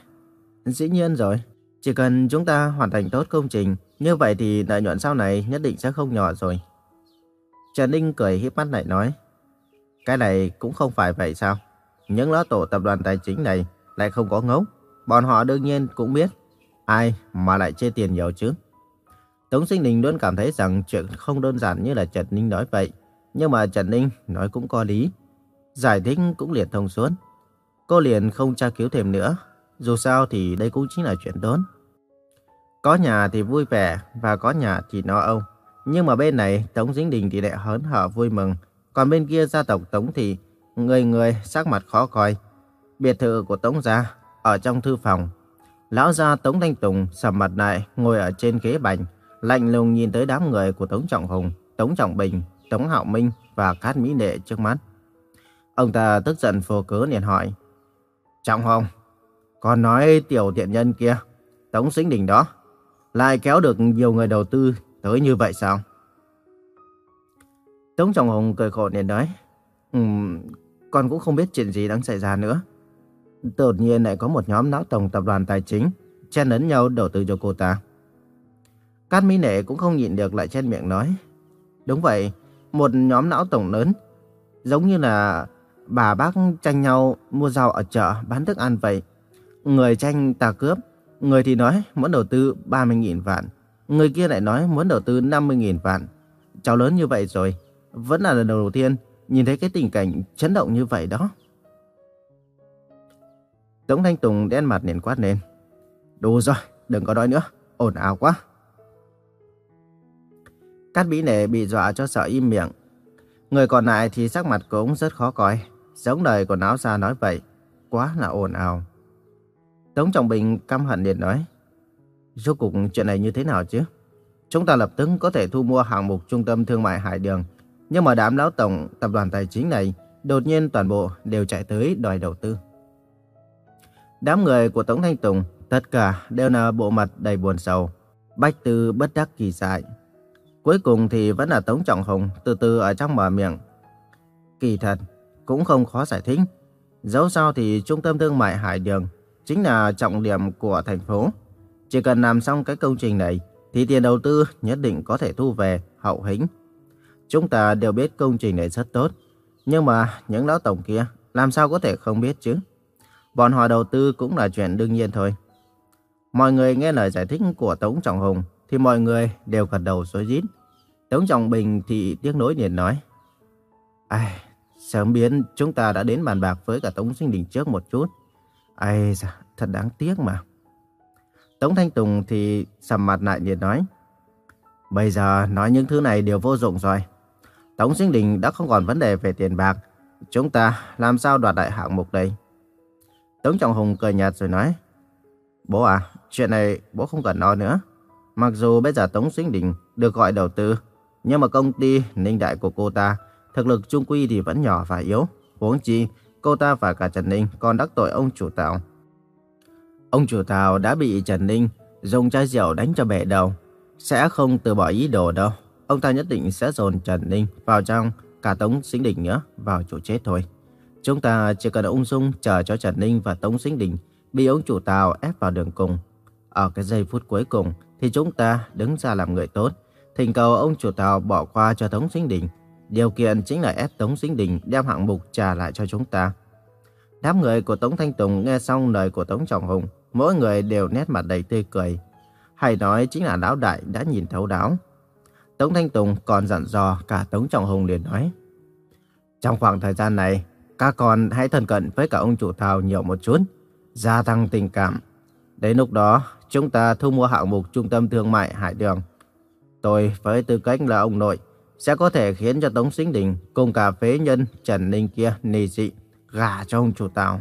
Dĩ nhiên rồi, chỉ cần chúng ta hoàn thành tốt công trình, như vậy thì lợi nhuận sau này nhất định sẽ không nhỏ rồi. Trần Ninh cười híp mắt lại nói, cái này cũng không phải vậy sao? Những lão tổ tập đoàn tài chính này lại không có ngốc. Bọn họ đương nhiên cũng biết ai mà lại chê tiền nhiều chứ. Tống Sinh Đình luôn cảm thấy rằng chuyện không đơn giản như là Trần Ninh nói vậy. Nhưng mà Trần Ninh nói cũng có lý. Giải thích cũng liền thông suốt. Cô liền không tra cứu thêm nữa. Dù sao thì đây cũng chính là chuyện tốt. Có nhà thì vui vẻ và có nhà thì no âu. Nhưng mà bên này Tống Dĩnh Đình thì lại hớn hở vui mừng. Còn bên kia gia tộc Tống thì người người sắc mặt khó coi. Biệt thự của Tống gia ở trong thư phòng. Lão gia Tống Thanh Tùng sầm mặt lại ngồi ở trên ghế bành, lạnh lùng nhìn tới đám người của Tống Trọng Hùng, Tống Trọng Bình, Tống Hạo Minh và Cát Mỹ Nệ trước mắt. Ông ta tức giận phô cớ liền hỏi. Trọng Hùng, còn nói tiểu tiện nhân kia, Tống Sinh Đình đó, lại kéo được nhiều người đầu tư tới như vậy sao? Tống Trọng Hùng cười khổ liền nói, um, con cũng không biết chuyện gì đang xảy ra nữa. Tự nhiên lại có một nhóm lão tổng tập đoàn tài chính chen lấn nhau đầu tư cho cô ta. Cát Mỹ Nệ cũng không nhịn được lại chen miệng nói, đúng vậy, một nhóm lão tổng lớn, giống như là bà bác tranh nhau mua rau ở chợ bán thức ăn vậy. Người tranh tà cướp, người thì nói muốn đầu tư 30.000 vạn, người kia lại nói muốn đầu tư 50.000 vạn. Cháu lớn như vậy rồi, vẫn là lần đầu tiên nhìn thấy cái tình cảnh chấn động như vậy đó. Tống Thanh Tùng đen mặt liền quát lên. Đủ rồi, đừng có nói nữa, ồn ào quá. Cát Bĩ Nệ bị dọa cho sợ im miệng. Người còn lại thì sắc mặt cũng rất khó coi. Giống lời của Náo xa nói vậy, quá là ồn ào. Tống Trọng Bình căm hận liền nói. Rốt cuộc chuyện này như thế nào chứ? Chúng ta lập tức có thể thu mua hạng mục trung tâm thương mại Hải Đường nhưng mà đám lão tổng tập đoàn tài chính này đột nhiên toàn bộ đều chạy tới đòi đầu tư. Đám người của Tống Thanh Tùng tất cả đều là bộ mặt đầy buồn sầu. Bách Tư bất đắc kỳ dại. Cuối cùng thì vẫn là Tống Trọng Hùng từ từ ở trong mở miệng. Kỳ thật, cũng không khó giải thích. Dẫu sao thì trung tâm thương mại Hải Đường chính là trọng điểm của thành phố. Chỉ cần làm xong cái công trình này thì tiền đầu tư nhất định có thể thu về hậu hĩnh. Chúng ta đều biết công trình này rất tốt. Nhưng mà những lão tổng kia làm sao có thể không biết chứ? Bọn họ đầu tư cũng là chuyện đương nhiên thôi. Mọi người nghe lời giải thích của Tống Trọng Hùng thì mọi người đều gật đầu rối rít. Tống Trọng Bình thì tiếc nối liền nói. Ai, sớm biến chúng ta đã đến bàn bạc với cả Tống Sinh Đình trước một chút. Ai da, thật đáng tiếc mà. Tống Thanh Tùng thì sầm mặt lại liền nói. Bây giờ nói những thứ này đều vô dụng rồi. Tống Sinh Đình đã không còn vấn đề về tiền bạc. Chúng ta làm sao đoạt đại hạng mục đây? Tống Trọng Hùng cười nhạt rồi nói. Bố à, chuyện này bố không cần lo nữa. Mặc dù bây giờ Tống Sinh Đình được gọi đầu tư, nhưng mà công ty Ninh Đại của cô ta, thực lực trung quy thì vẫn nhỏ và yếu. Huống chi, cô ta và cả Trần Ninh còn đắc tội ông chủ Tào. Ông chủ Tào đã bị Trần Ninh dùng chai rượu đánh cho bể đầu. Sẽ không từ bỏ ý đồ đâu ông ta nhất định sẽ dồn Trần Ninh vào trong cả Tống Sinh Đình nữa vào chỗ chết thôi. Chúng ta chỉ cần ung dung chờ cho Trần Ninh và Tống Sinh Đình bị ông chủ tàu ép vào đường cùng. Ở cái giây phút cuối cùng thì chúng ta đứng ra làm người tốt, thỉnh cầu ông chủ tàu bỏ qua cho Tống Sinh Đình. Điều kiện chính là ép Tống Sinh Đình đem hạng mục trả lại cho chúng ta. Đám người của Tống Thanh Tùng nghe xong lời của Tống Trọng Hùng, mỗi người đều nét mặt đầy tươi cười. hay nói chính là lão đại đã nhìn thấu đáo. Tống Thanh Tùng còn dặn dò cả Tống Trọng Hùng liền nói. Trong khoảng thời gian này, các con hãy thân cận với cả ông chủ thảo nhiều một chút, gia tăng tình cảm. Đến lúc đó, chúng ta thu mua hạng mục trung tâm thương mại Hải Đường. Tôi với tư cách là ông nội, sẽ có thể khiến cho Tống Sinh Đình cùng cả phế nhân Trần Ninh kia nì dị gả cho ông chủ tàu.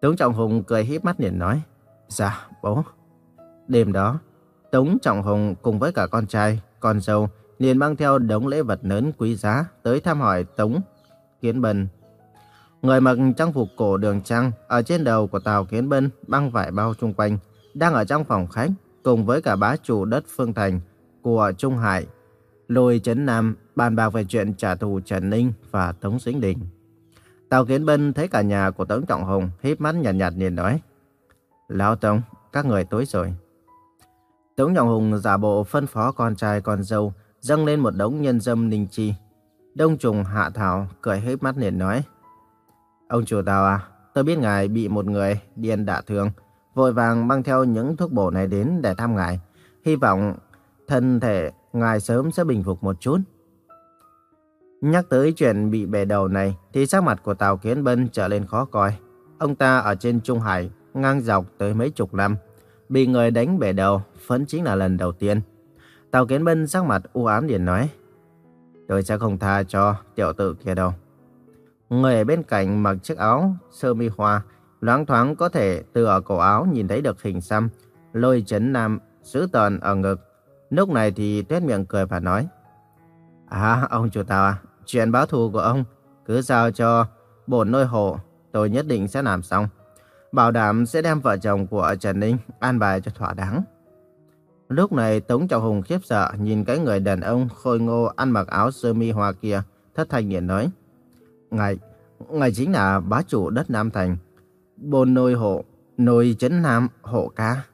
Tống Trọng Hùng cười híp mắt liền nói, Dạ, bố. Đêm đó, Tống Trọng Hùng cùng với cả con trai, con dâu liền mang theo đống lễ vật lớn quý giá tới thăm hỏi Tống Kiến Bân. Người mặc trang phục cổ đường trăng ở trên đầu của Tàu Kiến Bân băng vải bao chung quanh, đang ở trong phòng khách cùng với cả bá chủ đất Phương Thành của Trung Hải. Lôi Trấn Nam bàn bạc về chuyện trả thù Trần Ninh và Tống Sinh Đình. Tàu Kiến Bân thấy cả nhà của Tống Trọng Hùng híp mắt nhạt nhạt liền nói. Lão Tống, các người tối rồi. Tống Trọng Hùng giả bộ phân phó con trai con dâu dâng lên một đống nhân dâm ninh chi. Đông trùng hạ thảo cười híp mắt liền nói. Ông chủ tàu à, tôi biết ngài bị một người điên đả thương, vội vàng mang theo những thuốc bổ này đến để thăm ngài. Hy vọng thân thể ngài sớm sẽ bình phục một chút. Nhắc tới chuyện bị bẻ đầu này thì sắc mặt của Tào Kiến Bân trở lên khó coi. Ông ta ở trên Trung Hải ngang dọc tới mấy chục năm, bị người đánh bẻ đầu vẫn chính là lần đầu tiên. Tào Kiến Bân sắc mặt u ám liền nói, tôi sẽ không tha cho tiểu tử kia đâu. Người ở bên cạnh mặc chiếc áo sơ mi hoa, loáng thoáng có thể từ ở cổ áo nhìn thấy được hình xăm, lôi chấn nam, giữ tờn ở ngực. Lúc này thì tuyết miệng cười và nói, À, ông chủ tàu à, chuyện báo thù của ông, cứ giao cho bổn nôi hộ, tôi nhất định sẽ làm xong. Bảo đảm sẽ đem vợ chồng của Trần Ninh an bài cho thỏa đáng. Lúc này Tống Trọng Hùng khiếp sợ nhìn cái người đàn ông khôi ngô ăn mặc áo sơ mi hoa kia, thất thanh liền nói. Ngài, ngài chính là bá chủ đất Nam Thành, bồn nôi hộ, nôi chấn Nam hộ ca.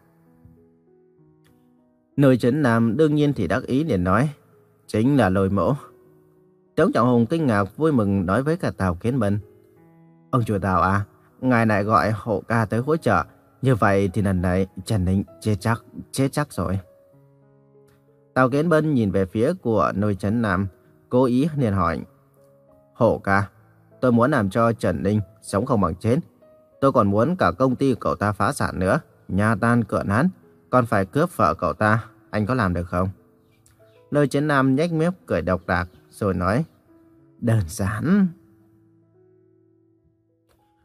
Nôi chấn Nam đương nhiên thì đắc ý liền nói, chính là lôi mẫu. Tống Trọng Hùng kinh ngạc vui mừng nói với cả Tào Kiến Bân. Ông chủ Tào à, ngài lại gọi hộ ca tới hỗ trợ, như vậy thì lần này Trần Ninh chết chắc, chết chắc rồi. Tào Kiến Bân nhìn về phía của nôi chấn Nam, cố ý liền hỏi. Hổ ca, tôi muốn làm cho Trần Ninh sống không bằng chết. Tôi còn muốn cả công ty cậu ta phá sản nữa, nhà tan cửa nát, còn phải cướp vợ cậu ta, anh có làm được không? Lôi chấn Nam nhếch mép cười độc đạc, rồi nói, đơn giản.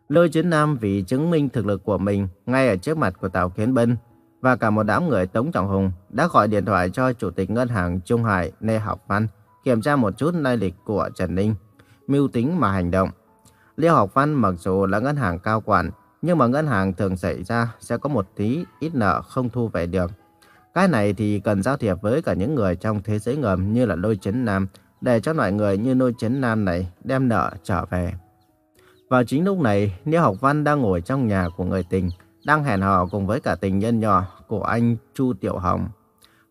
Lôi chấn Nam vì chứng minh thực lực của mình ngay ở trước mặt của Tào Kiến Bân và cả một đám người Tống Trọng Hùng đã gọi điện thoại cho Chủ tịch Ngân hàng Trung Hải Lê Học Văn kiểm tra một chút lai lịch của Trần Ninh, mưu tính mà hành động. Lê Học Văn mặc dù là ngân hàng cao quản, nhưng mà ngân hàng thường xảy ra sẽ có một tí ít nợ không thu về được. Cái này thì cần giao thiệp với cả những người trong thế giới ngầm như là Lôi Chấn Nam để cho loại người như Lôi Chấn Nam này đem nợ trở về. Vào chính lúc này, Niêu Học Văn đang ngồi trong nhà của người tình, đang hẹn hò cùng với cả tình nhân nhỏ của anh Chu Tiểu Hồng.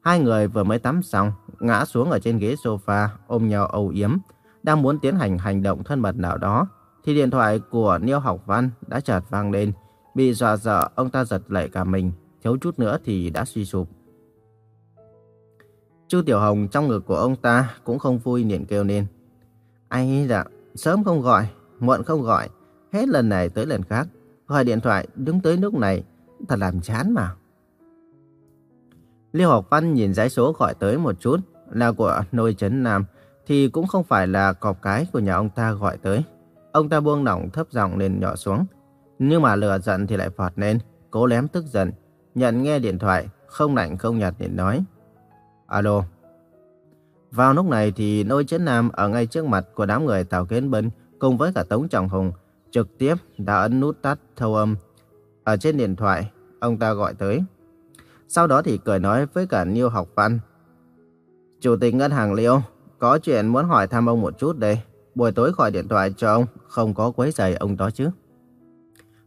Hai người vừa mới tắm xong, ngã xuống ở trên ghế sofa, ôm nhau âu yếm, đang muốn tiến hành hành động thân mật nào đó, thì điện thoại của Niêu Học Văn đã chợt vang lên. Bị dọa sợ, ông ta giật lại cả mình, thiếu chút nữa thì đã suy sụp. Chu Tiểu Hồng trong ngực của ông ta cũng không vui liền kêu lên. Anh đã dạ, sớm không gọi, muộn không gọi, hết lần này tới lần khác. Gọi điện thoại đúng tới lúc này, thật làm chán mà. Liêu Học Văn nhìn giấy số gọi tới một chút, là của nôi chấn Nam, thì cũng không phải là cọp cái của nhà ông ta gọi tới. Ông ta buông lỏng thấp giọng lên nhỏ xuống. Nhưng mà lừa giận thì lại phọt lên, cố lém tức giận. Nhận nghe điện thoại, không lạnh không nhạt để nói. Alo. Vào lúc này thì nôi chấn Nam ở ngay trước mặt của đám người Tào Kiến Bân cùng với cả Tống Trọng Hùng trực tiếp đã ấn nút tắt thâu âm. Ở trên điện thoại, ông ta gọi tới. Sau đó thì cười nói với cả Niêu Học Văn. Chủ tịch ngân hàng Liêu, có chuyện muốn hỏi thăm ông một chút đây. Buổi tối gọi điện thoại cho ông, không có quấy rầy ông đó chứ.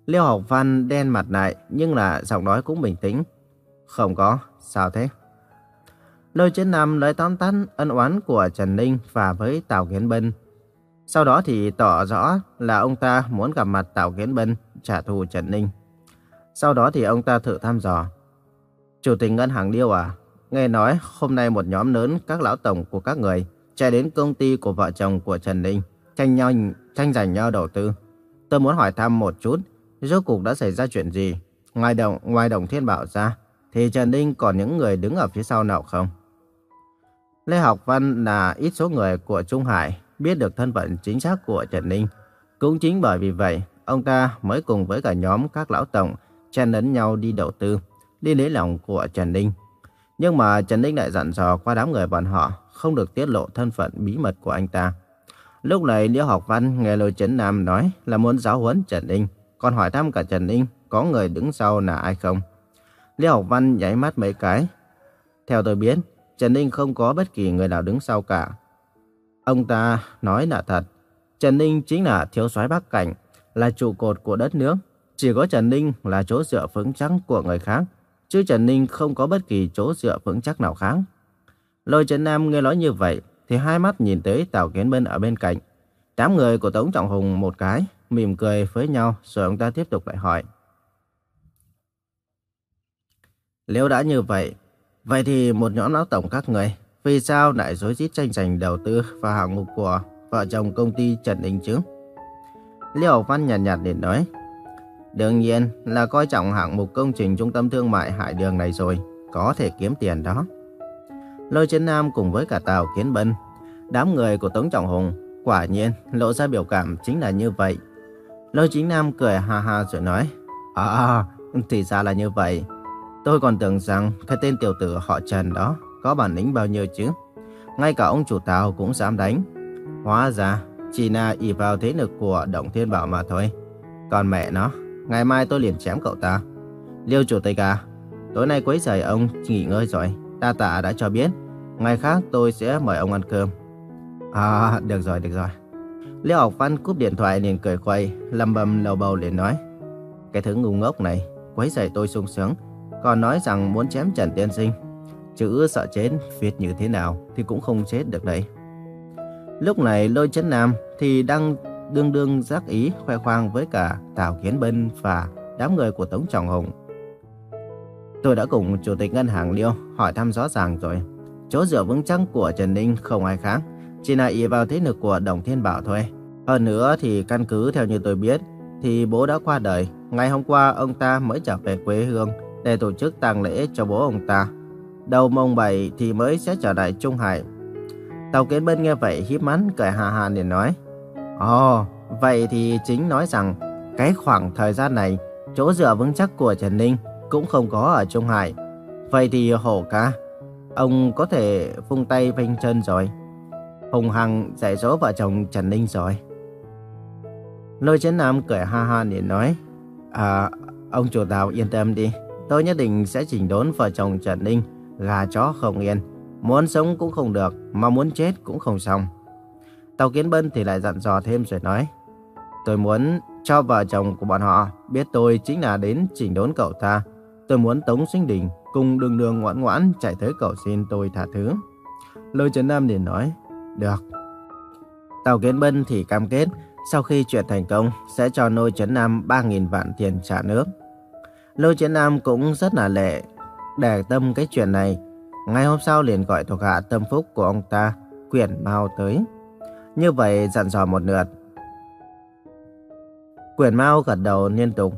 Liêu Học Văn đen mặt lại, nhưng là giọng nói cũng bình tĩnh. Không có, sao thế? Lôi trên nằm lời tóm tắt ân oán của Trần Ninh và với Tào Kiến Bân. Sau đó thì tỏ rõ là ông ta muốn gặp mặt Tào Kiến Bân trả thù Trần Ninh. Sau đó thì ông ta thử thăm dò. Chủ tịch ngân hàng điêu à, nghe nói hôm nay một nhóm lớn các lão tổng của các người chạy đến công ty của vợ chồng của Trần Ninh, tranh nhau tranh giành nhau đầu tư. Tôi muốn hỏi thăm một chút, rốt cuộc đã xảy ra chuyện gì? Ngoài đồng, ngoài đồng thiên bảo ra, thì Trần Ninh còn những người đứng ở phía sau nào không? Lê Học Văn là ít số người của Trung Hải biết được thân phận chính xác của Trần Ninh. Cũng chính bởi vì vậy, ông ta mới cùng với cả nhóm các lão tổng chen lấn nhau đi đầu tư, đi lấy lòng của Trần Ninh. Nhưng mà Trần Ninh lại dặn dò qua đám người bọn họ không được tiết lộ thân phận bí mật của anh ta. Lúc này Liễu Học Văn nghe lời Trấn Nam nói là muốn giáo huấn Trần Ninh, còn hỏi thăm cả Trần Ninh có người đứng sau là ai không. Liễu Học Văn nháy mắt mấy cái. Theo tôi biết, Trần Ninh không có bất kỳ người nào đứng sau cả. Ông ta nói là thật. Trần Ninh chính là thiếu soái Bắc Cảnh, là trụ cột của đất nước. Chỉ có Trần Ninh là chỗ dựa vững chắc của người khác, chứ Trần Ninh không có bất kỳ chỗ dựa vững chắc nào khác. Lôi Trần Nam nghe nói như vậy, thì hai mắt nhìn tới Tào Kiến Bân ở bên cạnh. Đám người của Tống Trọng Hùng một cái, mỉm cười với nhau, rồi ông ta tiếp tục lại hỏi. Nếu đã như vậy, vậy thì một nhóm lão tổng các người, vì sao lại rối rít tranh giành đầu tư và hạng mục của vợ chồng công ty Trần Đình chứ? Liêu Văn nhạt nhạt để nói, đương nhiên là coi trọng hạng mục công trình trung tâm thương mại Hải Đường này rồi, có thể kiếm tiền đó. Lôi Chiến Nam cùng với cả Tào Kiến Bân, đám người của Tống Trọng Hùng, quả nhiên lộ ra biểu cảm chính là như vậy. Lôi Chính Nam cười ha ha rồi nói, À, thì ra là như vậy. Tôi còn tưởng rằng cái tên tiểu tử họ Trần đó có bản lĩnh bao nhiêu chứ. Ngay cả ông chủ Tào cũng dám đánh. Hóa ra, chỉ là ỷ vào thế lực của Động Thiên Bảo mà thôi. Còn mẹ nó, ngày mai tôi liền chém cậu ta. Liêu chủ tịch à, tối nay quấy rầy ông nghỉ ngơi rồi. Ta tạ đã cho biết, ngày khác tôi sẽ mời ông ăn cơm. À, được rồi, được rồi. Liêu Học Văn cúp điện thoại liền cười quay, lầm bầm lầu bầu liền nói. Cái thứ ngu ngốc này, quấy rầy tôi sung sướng, còn nói rằng muốn chém Trần Tiên Sinh. Chữ sợ chết viết như thế nào thì cũng không chết được đấy. Lúc này Lôi Chấn Nam thì đang đương đương giác ý khoe khoang với cả Tào Kiến Bân và đám người của Tống Trọng Hùng. Tôi đã cùng Chủ tịch Ngân hàng Liêu hỏi thăm rõ ràng rồi. Chỗ dựa vững chắc của Trần Ninh không ai khác, chỉ là ý vào thế lực của Đồng Thiên Bảo thôi. Hơn nữa thì căn cứ theo như tôi biết, thì bố đã qua đời. Ngày hôm qua ông ta mới trở về quê hương để tổ chức tang lễ cho bố ông ta. Đầu mông 7 thì mới sẽ trở lại Trung Hải. Tàu Kiến Bân nghe vậy híp mắt cười hà hà để nói. Ồ, oh, vậy thì chính nói rằng cái khoảng thời gian này chỗ dựa vững chắc của Trần Ninh cũng không có ở Trung Hải. Vậy thì hổ ca, ông có thể phung tay vinh chân rồi. Hùng Hằng dạy dỗ vợ chồng Trần Ninh rồi. Lôi Chấn Nam cười ha ha để nói, À, ông chủ tàu yên tâm đi, tôi nhất định sẽ chỉnh đốn vợ chồng Trần Ninh, gà chó không yên. Muốn sống cũng không được, mà muốn chết cũng không xong. Tàu Kiến Bân thì lại dặn dò thêm rồi nói, Tôi muốn cho vợ chồng của bọn họ biết tôi chính là đến chỉnh đốn cậu ta. Tôi muốn Tống Sinh Đình cùng đường đường ngoãn ngoãn chạy tới cầu xin tôi tha thứ. Lôi Trấn Nam liền nói, được. Tàu Kiến Bân thì cam kết sau khi chuyện thành công sẽ cho Lôi Trấn Nam 3.000 vạn tiền trả nước. Lôi Trấn Nam cũng rất là lệ để tâm cái chuyện này. Ngày hôm sau liền gọi thuộc hạ tâm phúc của ông ta, quyển mau tới. Như vậy dặn dò một lượt. Quyển mau gật đầu liên tục.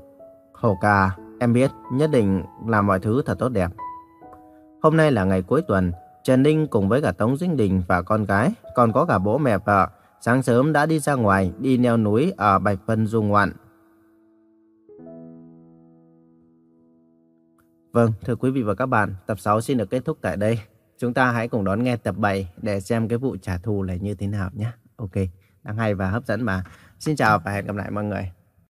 Hồ ca, em biết, nhất định làm mọi thứ thật tốt đẹp. Hôm nay là ngày cuối tuần, Trần Ninh cùng với cả Tống Dinh Đình và con gái, còn có cả bố mẹ vợ, sáng sớm đã đi ra ngoài, đi leo núi ở Bạch Vân du ngoạn. Vâng, thưa quý vị và các bạn, tập 6 xin được kết thúc tại đây. Chúng ta hãy cùng đón nghe tập 7 để xem cái vụ trả thù là như thế nào nhé. Ok, đang hay và hấp dẫn mà. Xin chào và hẹn gặp lại mọi người.